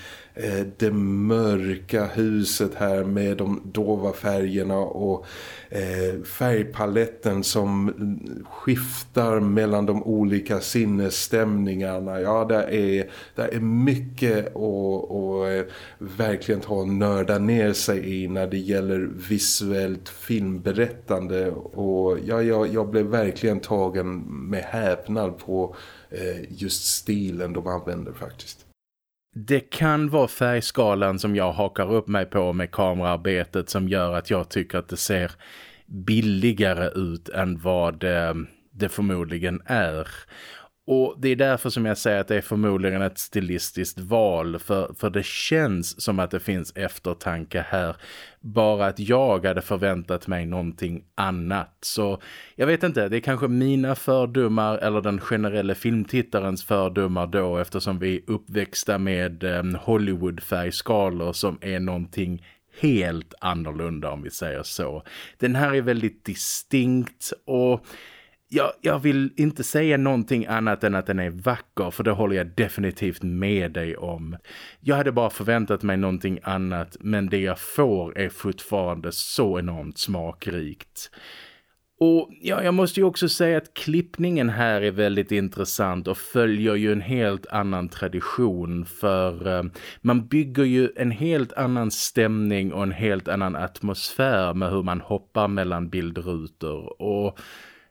Speaker 2: Eh, det mörka huset här med de dova färgerna och eh, färgpaletten som skiftar mellan de olika sinnesstämningarna. Ja, det är, det är mycket att, att eh, verkligen ta och nörda ner sig i när det gäller visuellt filmberättande och ja, jag, jag blev verkligen tagen med häpnad på just stilen de använder faktiskt.
Speaker 1: Det kan vara färgskalan som jag hakar upp mig på med kamerarbetet som gör att jag tycker att det ser billigare ut än vad det, det förmodligen är. Och det är därför som jag säger att det är förmodligen ett stilistiskt val för, för det känns som att det finns eftertanke här. Bara att jag hade förväntat mig någonting annat. Så jag vet inte, det är kanske mina fördomar eller den generella filmtittarens fördomar då eftersom vi är uppväxta med eh, Hollywood-färgskalor som är någonting helt annorlunda om vi säger så. Den här är väldigt distinkt och jag, jag vill inte säga någonting annat än att den är vacker för det håller jag definitivt med dig om. Jag hade bara förväntat mig någonting annat men det jag får är fortfarande så enormt smakrikt. Och ja, jag måste ju också säga att klippningen här är väldigt intressant och följer ju en helt annan tradition för eh, man bygger ju en helt annan stämning och en helt annan atmosfär med hur man hoppar mellan bildrutor och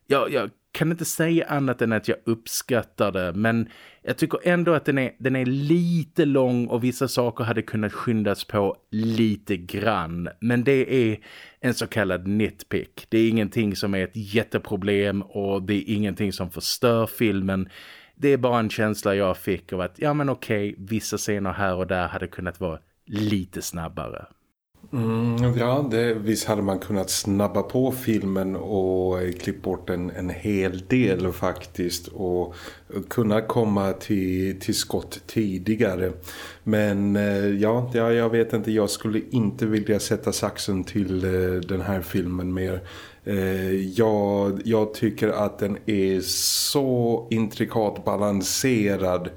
Speaker 1: jag, jag kan inte säga annat än att jag uppskattar det men jag tycker ändå att den är, den är lite lång och vissa saker hade kunnat skyndas på lite grann. Men det är en så kallad nitpick. Det är ingenting som är ett jätteproblem och det är ingenting som förstör filmen. Det är bara en känsla jag fick av att ja men okej, vissa scener här och där hade kunnat vara lite snabbare.
Speaker 2: Mm, ja, det, visst hade man kunnat snabba på filmen och klippa bort en, en hel del faktiskt och kunna komma till, till skott tidigare. Men eh, ja, ja, jag vet inte, jag skulle inte vilja sätta saxen till eh, den här filmen mer. Eh, jag, jag tycker att den är så intrikat balanserad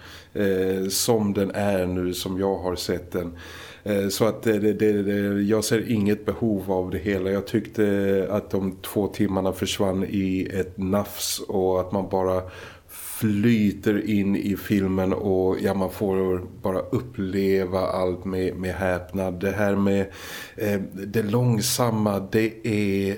Speaker 2: som den är nu som jag har sett den. Eh, så att det, det, det, jag ser inget behov av det hela. Jag tyckte att de två timmarna försvann i ett nafs och att man bara flyter in i filmen och ja, man får bara uppleva allt med, med häpnad. Det här med eh, det långsamma, det är,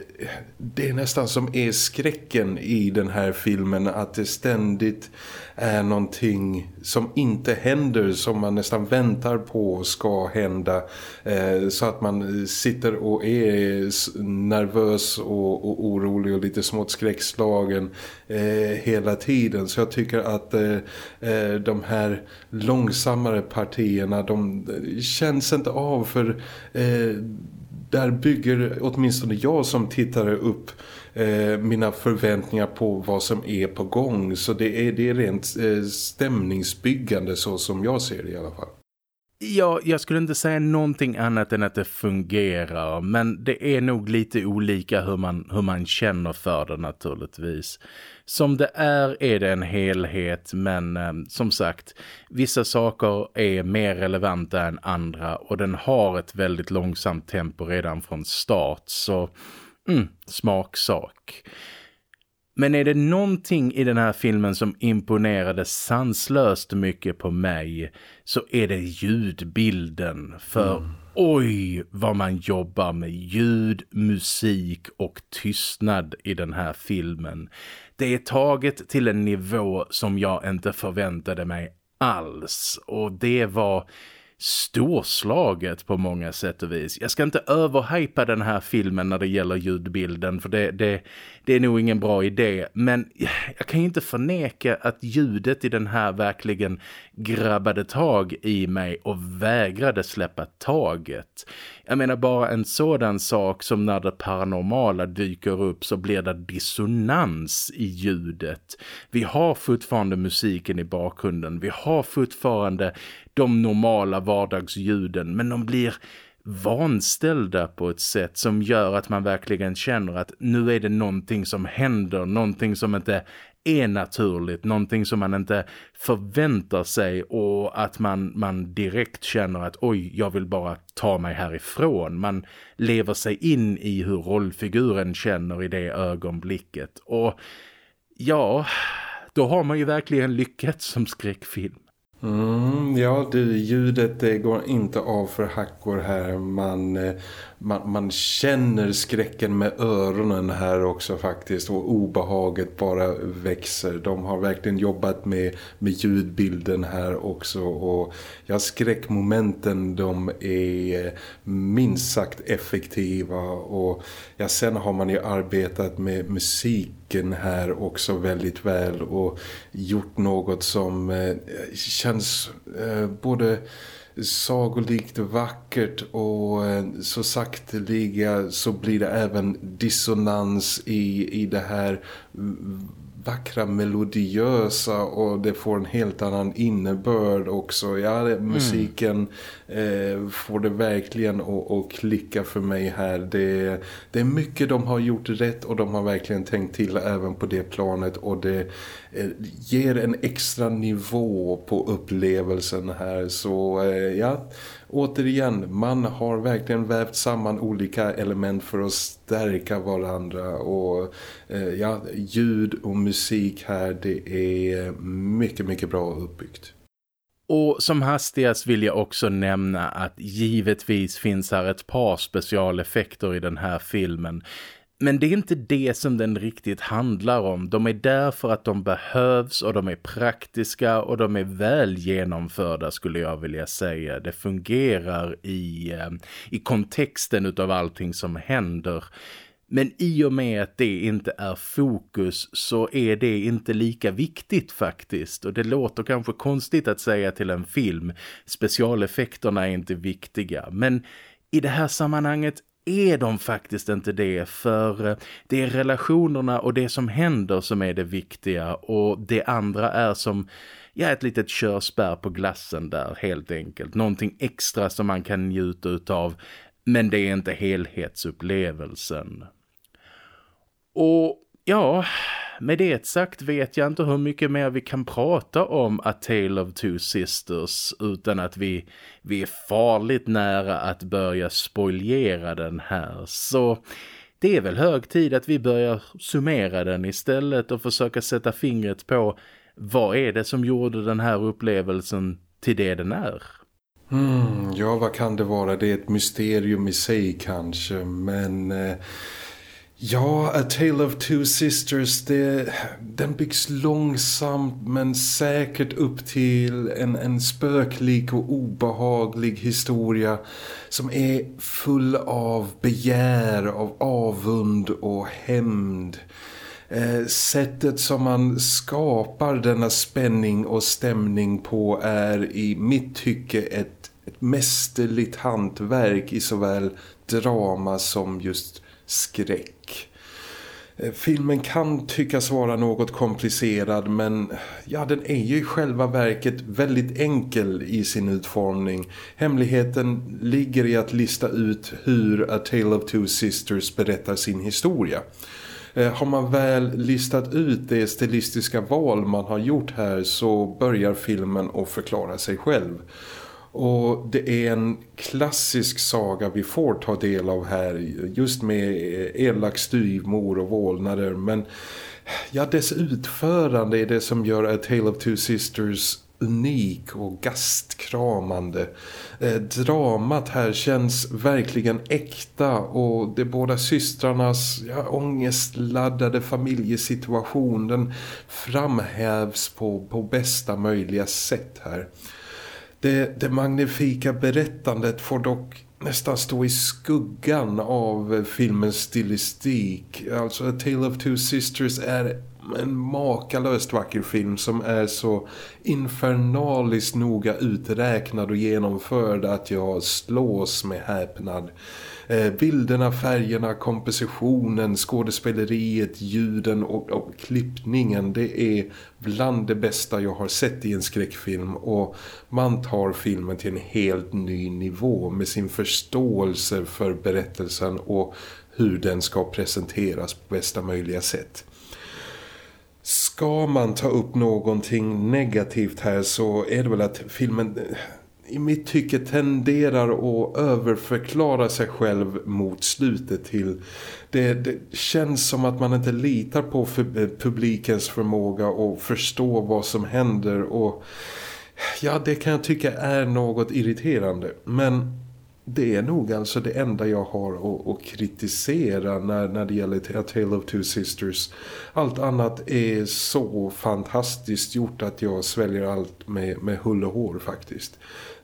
Speaker 2: det är nästan som är skräcken i den här filmen att det ständigt är någonting som inte händer som man nästan väntar på ska hända. Eh, så att man sitter och är nervös och, och orolig och lite smått skräckslagen eh, hela tiden. Så jag tycker att eh, eh, de här långsammare partierna de känns inte av för eh, där bygger åtminstone jag som tittare upp eh, mina förväntningar på vad som är på gång. Så det är, det är rent eh, stämningsbyggande så som jag ser det i alla fall.
Speaker 1: Ja, jag skulle inte säga någonting annat än att det fungerar. Men det är nog lite olika hur man, hur man känner för det naturligtvis. Som det är är det en helhet men eh, som sagt, vissa saker är mer relevanta än andra och den har ett väldigt långsamt tempo redan från start så mm, smaksak. Men är det någonting i den här filmen som imponerade sanslöst mycket på mig så är det ljudbilden. För mm. oj vad man jobbar med ljud, musik och tystnad i den här filmen. Det är taget till en nivå som jag inte förväntade mig alls. Och det var storslaget på många sätt och vis. Jag ska inte överhypa den här filmen när det gäller ljudbilden för det, det, det är nog ingen bra idé. Men jag kan ju inte förneka att ljudet i den här verkligen grabbade tag i mig och vägrade släppa taget. Jag menar bara en sådan sak som när det paranormala dyker upp så blir det dissonans i ljudet. Vi har fortfarande musiken i bakgrunden. Vi har fortfarande de normala vardagsljuden men de blir vanställda på ett sätt som gör att man verkligen känner att nu är det någonting som händer, någonting som inte är naturligt, någonting som man inte förväntar sig och att man, man direkt känner att oj, jag vill bara ta mig härifrån. Man lever sig in i hur rollfiguren känner i det ögonblicket och ja, då har man ju verkligen lyckats som skräckfilm.
Speaker 2: Mm, ja, du ljudet det går inte av för hackor här. Man, eh, man, man känner skräcken med öronen här också faktiskt. Och obehaget bara växer. De har verkligen jobbat med, med ljudbilden här också. Och ja, skräckmomenten de är minst sagt effektiva. Och ja, sen har man ju arbetat med musiken här också väldigt väl. Och gjort något som eh, känns eh, både sagolikt vackert och eh, så sakteliga så blir det även dissonans i, i det här vackra melodiösa och det får en helt annan innebörd också. Ja, mm. musiken mm. eh, får det verkligen att klicka för mig här. Det, det är mycket de har gjort rätt och de har verkligen tänkt till även på det planet och det eh, ger en extra nivå på upplevelsen här. Så eh, ja, återigen, man har verkligen vävt samman olika element för att stärka varandra och eh, ja, ljud och musik här det är mycket, mycket bra uppbyggt.
Speaker 1: Och som hastigast vill jag också nämna att givetvis finns här ett par specialeffekter i den här filmen. Men det är inte det som den riktigt handlar om. De är där för att de behövs och de är praktiska och de är väl genomförda skulle jag vilja säga. Det fungerar i, eh, i kontexten utav allting som händer. Men i och med att det inte är fokus så är det inte lika viktigt faktiskt. Och det låter kanske konstigt att säga till en film. Specialeffekterna är inte viktiga. Men i det här sammanhanget är de faktiskt inte det för eh, det är relationerna och det som händer som är det viktiga och det andra är som ja, ett litet körspär på glassen där helt enkelt. Någonting extra som man kan njuta utav men det är inte helhetsupplevelsen. Och ja, med det sagt vet jag inte hur mycket mer vi kan prata om A Tale of Two Sisters utan att vi, vi är farligt nära att börja spoilera den här. Så det är väl hög tid att vi börjar summera den istället och försöka sätta fingret på vad är det som gjorde den här upplevelsen till det den är.
Speaker 2: Mm, ja, vad kan det vara? Det är ett mysterium i sig kanske, men... Eh Ja, A Tale of Two Sisters, det, den byggs långsamt men säkert upp till en, en spöklik och obehaglig historia som är full av begär, av avund och hämnd. Eh, sättet som man skapar denna spänning och stämning på är i mitt tycke ett, ett mästerligt hantverk i såväl drama som just skräck. Eh, filmen kan tyckas vara något komplicerad men ja, den är ju i själva verket väldigt enkel i sin utformning. Hemligheten ligger i att lista ut hur A Tale of Two Sisters berättar sin historia. Eh, har man väl listat ut det stilistiska val man har gjort här så börjar filmen att förklara sig själv. Och det är en klassisk saga vi får ta del av här just med eh, elak styvmor och vålnader men ja dess utförande är det som gör A Tale of Two Sisters unik och gastkramande. Eh, dramat här känns verkligen äkta och de båda systrarnas ja, ångestladdade familjesituation den framhävs på, på bästa möjliga sätt här. Det, det magnifika berättandet får dock nästan stå i skuggan av filmens stilistik. Alltså A Tale of Two Sisters är en makalöst vacker film som är så infernaliskt noga uträknad och genomförd att jag slås med häpnad. Eh, bilderna, färgerna, kompositionen, skådespeleriet, ljuden och, och klippningen det är bland det bästa jag har sett i en skräckfilm och man tar filmen till en helt ny nivå med sin förståelse för berättelsen och hur den ska presenteras på bästa möjliga sätt. Ska man ta upp någonting negativt här så är det väl att filmen i mitt tycke tenderar att överförklara sig själv mot slutet till det, det, känns som att man inte litar på för, eh, publikens förmåga att förstå vad som händer och ja det kan jag tycka är något irriterande men det är nog alltså det enda jag har att, att kritisera när, när det gäller A Tale of Two Sisters. Allt annat är så fantastiskt gjort att jag sväljer allt med, med hull och hår faktiskt.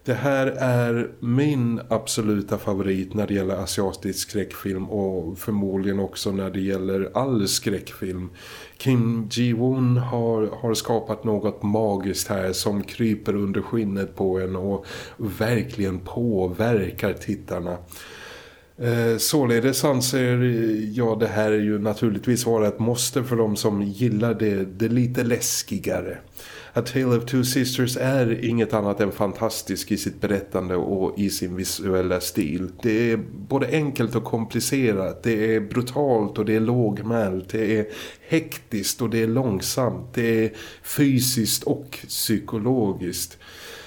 Speaker 2: Det här är min absoluta favorit när det gäller asiatisk skräckfilm och förmodligen också när det gäller all skräckfilm. Kim Ji-woon har, har skapat något magiskt här som kryper under skinnet på en och verkligen påverkar tittarna. Eh, således anser jag det här ju naturligtvis vara ett måste för de som gillar det, det lite läskigare. A Tale of Two Sisters är inget annat än fantastisk i sitt berättande och i sin visuella stil. Det är både enkelt och komplicerat, det är brutalt och det är lågmält, det är hektiskt och det är långsamt, det är fysiskt och psykologiskt.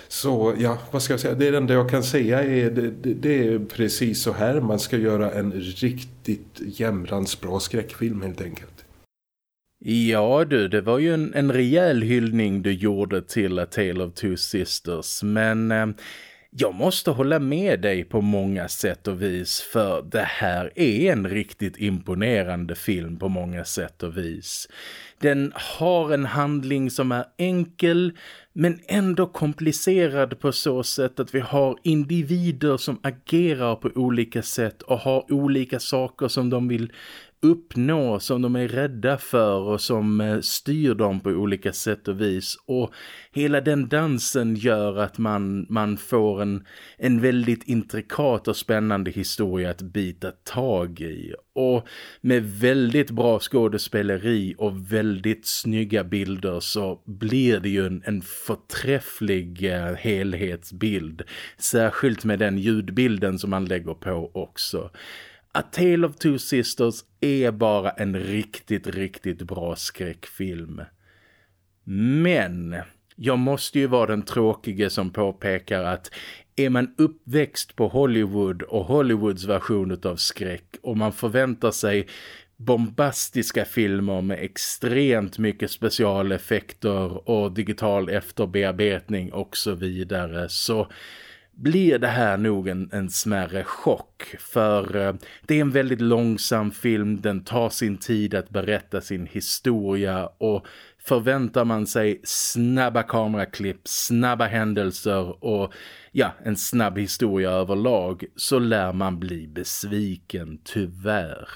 Speaker 2: Så ja, vad ska jag säga? Det enda jag kan säga är det, det, det är precis så här man ska göra en riktigt jämrans bra skräckfilm helt enkelt.
Speaker 1: Ja du, det var ju en, en rejäl hyllning du gjorde till A Tale of Two Sisters. Men eh, jag måste hålla med dig på många sätt och vis. För det här är en riktigt imponerande film på många sätt och vis. Den har en handling som är enkel men ändå komplicerad på så sätt att vi har individer som agerar på olika sätt och har olika saker som de vill uppnå som de är rädda för och som eh, styr dem på olika sätt och vis. Och hela den dansen gör att man, man får en, en väldigt intrikat och spännande historia att bita tag i. Och med väldigt bra skådespeleri och väldigt snygga bilder så blir det ju en, en förträfflig eh, helhetsbild. Särskilt med den ljudbilden som man lägger på också. A Tale of Two Sisters är bara en riktigt, riktigt bra skräckfilm. Men jag måste ju vara den tråkige som påpekar att är man uppväxt på Hollywood och Hollywoods version av skräck och man förväntar sig bombastiska filmer med extremt mycket specialeffekter och digital efterbearbetning och så vidare så blir det här nog en, en smärre chock för eh, det är en väldigt långsam film, den tar sin tid att berätta sin historia och förväntar man sig snabba kameraklipp, snabba händelser och ja, en snabb historia överlag så lär man bli besviken tyvärr.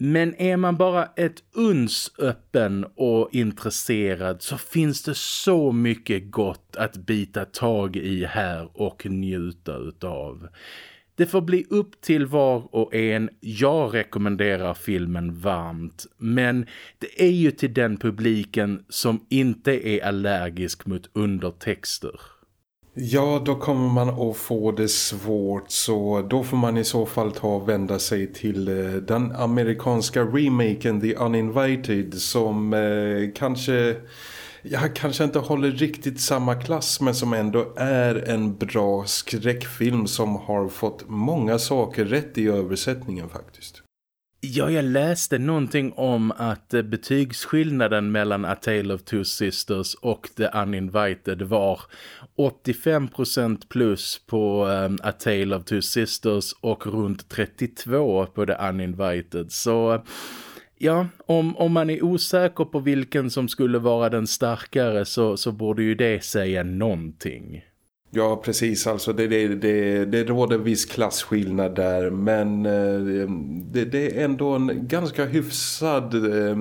Speaker 1: Men är man bara ett uns öppen och intresserad så finns det så mycket gott att bita tag i här och njuta utav. Det får bli upp till var och en. Jag rekommenderar filmen varmt. Men det är ju till den publiken som inte är allergisk mot undertexter.
Speaker 2: Ja, då kommer man att få det svårt så då får man i så fall ta och vända sig till eh, den amerikanska remaken The Uninvited som eh, kanske jag kanske inte håller riktigt samma klass men som ändå är en bra skräckfilm som har fått många saker rätt i översättningen faktiskt.
Speaker 1: Ja, jag läste någonting om att eh, betygsskillnaden mellan A Tale of Two Sisters och The Uninvited var 85% plus på um, A Tale of Two Sisters och runt 32 på The Uninvited. Så ja, om, om man är osäker på vilken som skulle vara den starkare så, så borde ju det säga någonting.
Speaker 2: Ja, precis. Alltså det, det, det, det råder viss klassskillnad där. Men eh, det, det, är ändå en ganska hyfsad eh,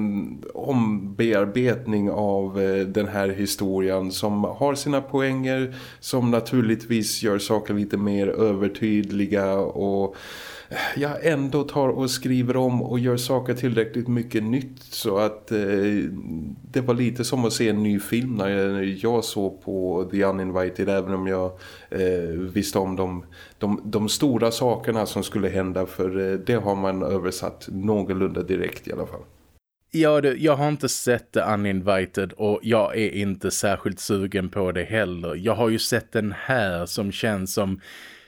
Speaker 2: ombearbetning av eh, den här historien som har sina poänger. Som naturligtvis gör saker lite mer övertydliga och jag ändå tar och skriver om och gör saker tillräckligt mycket nytt så att eh, det var lite som att se en ny film när jag såg på The Uninvited även om jag eh, visste om de, de, de, stora sakerna som skulle hända för eh, det har man översatt någorlunda direkt i alla fall.
Speaker 1: Ja, du, jag har inte sett The Uninvited och jag är inte särskilt sugen på det heller. Jag har ju sett den här som känns som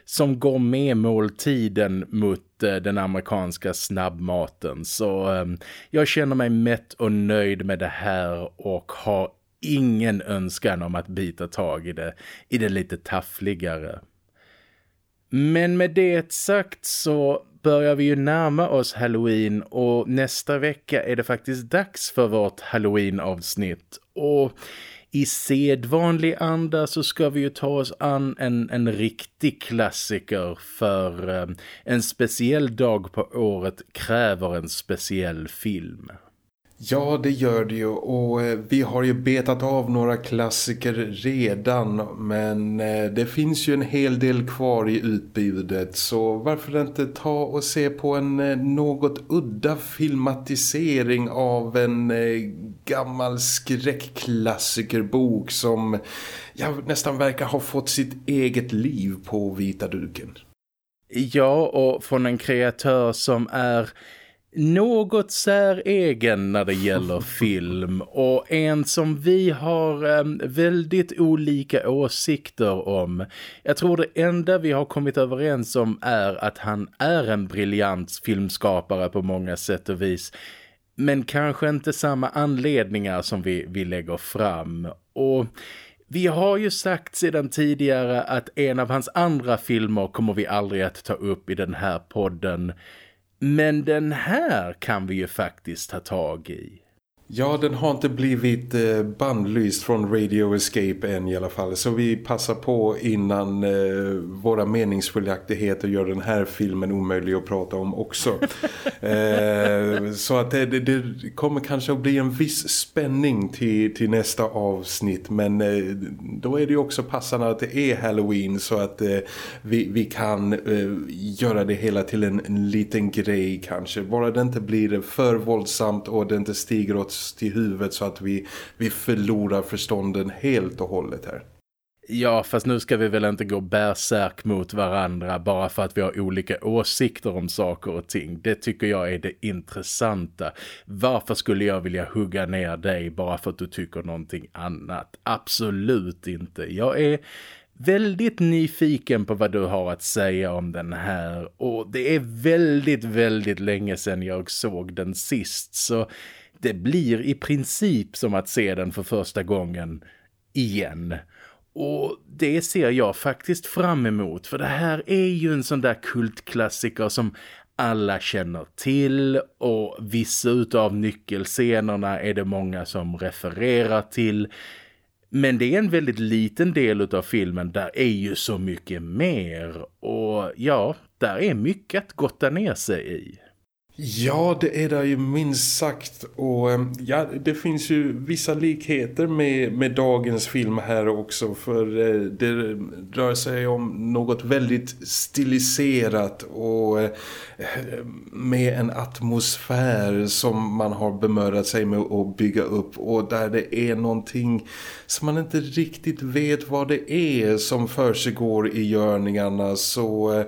Speaker 1: som går med måltiden mot eh, den amerikanska snabbmaten. Så eh, jag känner mig mätt och nöjd med det här och har ingen önskan om att bita tag i det, i det lite taffligare. Men med det sagt så börjar vi ju närma oss Halloween och nästa vecka är det faktiskt dags för vårt Halloween-avsnitt. Och i sedvanlig anda så ska vi ju ta oss an en, en riktig klassiker för eh, en speciell dag på året kräver en speciell film.
Speaker 2: Ja, det gör det ju och eh, vi har ju betat av några klassiker redan men eh, det finns ju en hel del kvar i utbudet så varför inte ta och se på en eh, något udda filmatisering av en gammal skräckklassikerbok som ja, nästan verkar ha fått sitt eget liv på vita duken.
Speaker 1: Ja, och från en kreatör som är något säregen när det gäller film och en som vi har um, väldigt olika åsikter om. Jag tror det enda vi har kommit överens om är att han är en briljant filmskapare på många sätt och vis. Men kanske inte samma anledningar som vi, vi lägger fram. Och vi har ju sagt sedan tidigare att en av hans andra filmer kommer vi aldrig att ta upp i den här podden- men den här kan vi ju faktiskt ta tag i.
Speaker 2: Ja, den har inte blivit eh, bandlyst från Radio Escape än i alla fall. Så vi passar på innan eh, våra meningsskiljaktigheter gör den här filmen omöjlig att prata om också. eh, så att det, det, kommer kanske att bli en viss spänning till, till nästa avsnitt. Men eh, då är det ju också passande att det är Halloween så att eh, vi, vi kan eh, göra det hela till en, en liten grej kanske. Bara det inte blir för våldsamt och det inte stiger åt oss till huvudet så att vi, vi förlorar förstånden helt och hållet här.
Speaker 1: Ja, fast nu ska vi väl inte gå bärsärk mot varandra bara för att vi har olika åsikter om saker och ting. Det tycker jag är det intressanta. Varför skulle jag vilja hugga ner dig bara för att du tycker någonting annat? Absolut inte. Jag är väldigt nyfiken på vad du har att säga om den här och det är väldigt, väldigt länge sedan jag såg den sist så det blir i princip som att se den för första gången igen. Och det ser jag faktiskt fram emot för det här är ju en sån där kultklassiker som alla känner till och vissa utav nyckelscenerna är det många som refererar till. Men det är en väldigt liten del utav filmen där är ju så mycket mer och ja, där är mycket att gotta ner sig i.
Speaker 2: Ja, det är det ju minst sagt. Och eh, ja, det finns ju vissa likheter med, med dagens film här också för eh, det rör sig om något väldigt stiliserat och eh, med en atmosfär som man har bemödat sig med att bygga upp. Och där det är någonting som man inte riktigt vet vad det är som för i görningarna så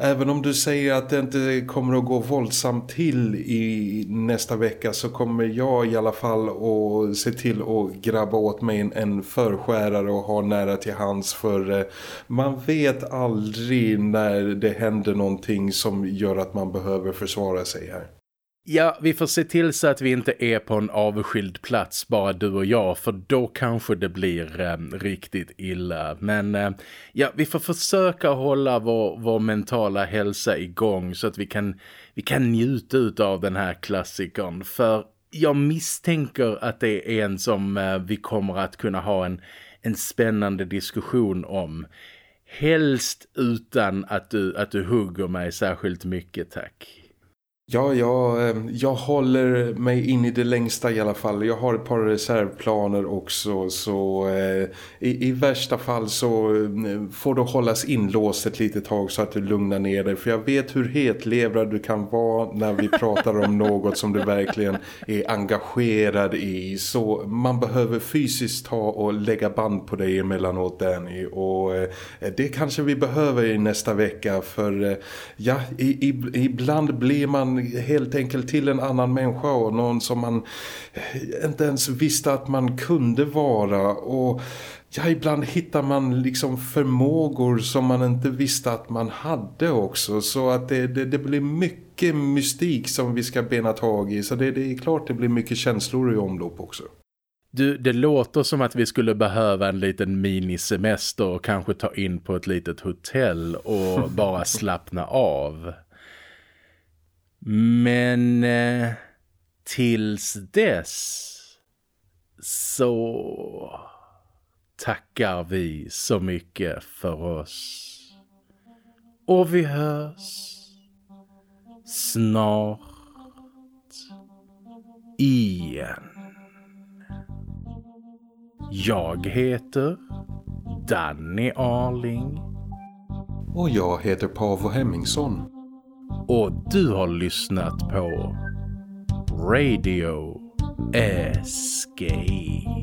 Speaker 2: även om du säger att det inte kommer att gå våldsamt till i nästa vecka så kommer jag i alla fall att se till att grabba åt mig en, en förskärare och ha nära till hands för eh, man vet aldrig när det händer någonting som gör att man behöver försvara sig här.
Speaker 1: Ja, vi får se till så att vi inte är på en avskild plats, bara du och jag, för då kanske det blir eh, riktigt illa. Men eh, ja, vi får försöka hålla vår, vår mentala hälsa igång så att vi kan, vi kan njuta av den här klassikern. För jag misstänker att det är en som eh, vi kommer att kunna ha en en spännande diskussion om. Helst utan att du, att du hugger mig särskilt mycket, tack.
Speaker 2: Ja, jag, eh, jag håller mig in i det längsta i alla fall. Jag har ett par reservplaner också så eh, i, i, värsta fall så eh, får du hållas inlåst ett litet tag så att du lugnar ner dig. För jag vet hur hetlevrad du kan vara när vi pratar om något som du verkligen är engagerad i. Så man behöver fysiskt ta och lägga band på dig emellanåt Danny. Och eh, det kanske vi behöver i nästa vecka för eh, ja, i, i, ibland blir man helt enkelt till en annan människa och någon som man eh, inte ens visste att man kunde vara och ja, ibland hittar man liksom förmågor som man inte visste att man hade också så att det, det, det blir mycket mystik som vi ska bena tag i så det, det är klart det blir mycket känslor i omlopp också.
Speaker 1: Du, det låter som att vi skulle behöva en liten minisemester och kanske ta in på ett litet hotell och bara slappna av. Men eh, tills dess så tackar vi så mycket för oss. Och vi hörs snart igen. Jag heter Danny Arling.
Speaker 2: Och jag heter Pavo Hemmingsson.
Speaker 1: Och du har lyssnat på Radio Escape.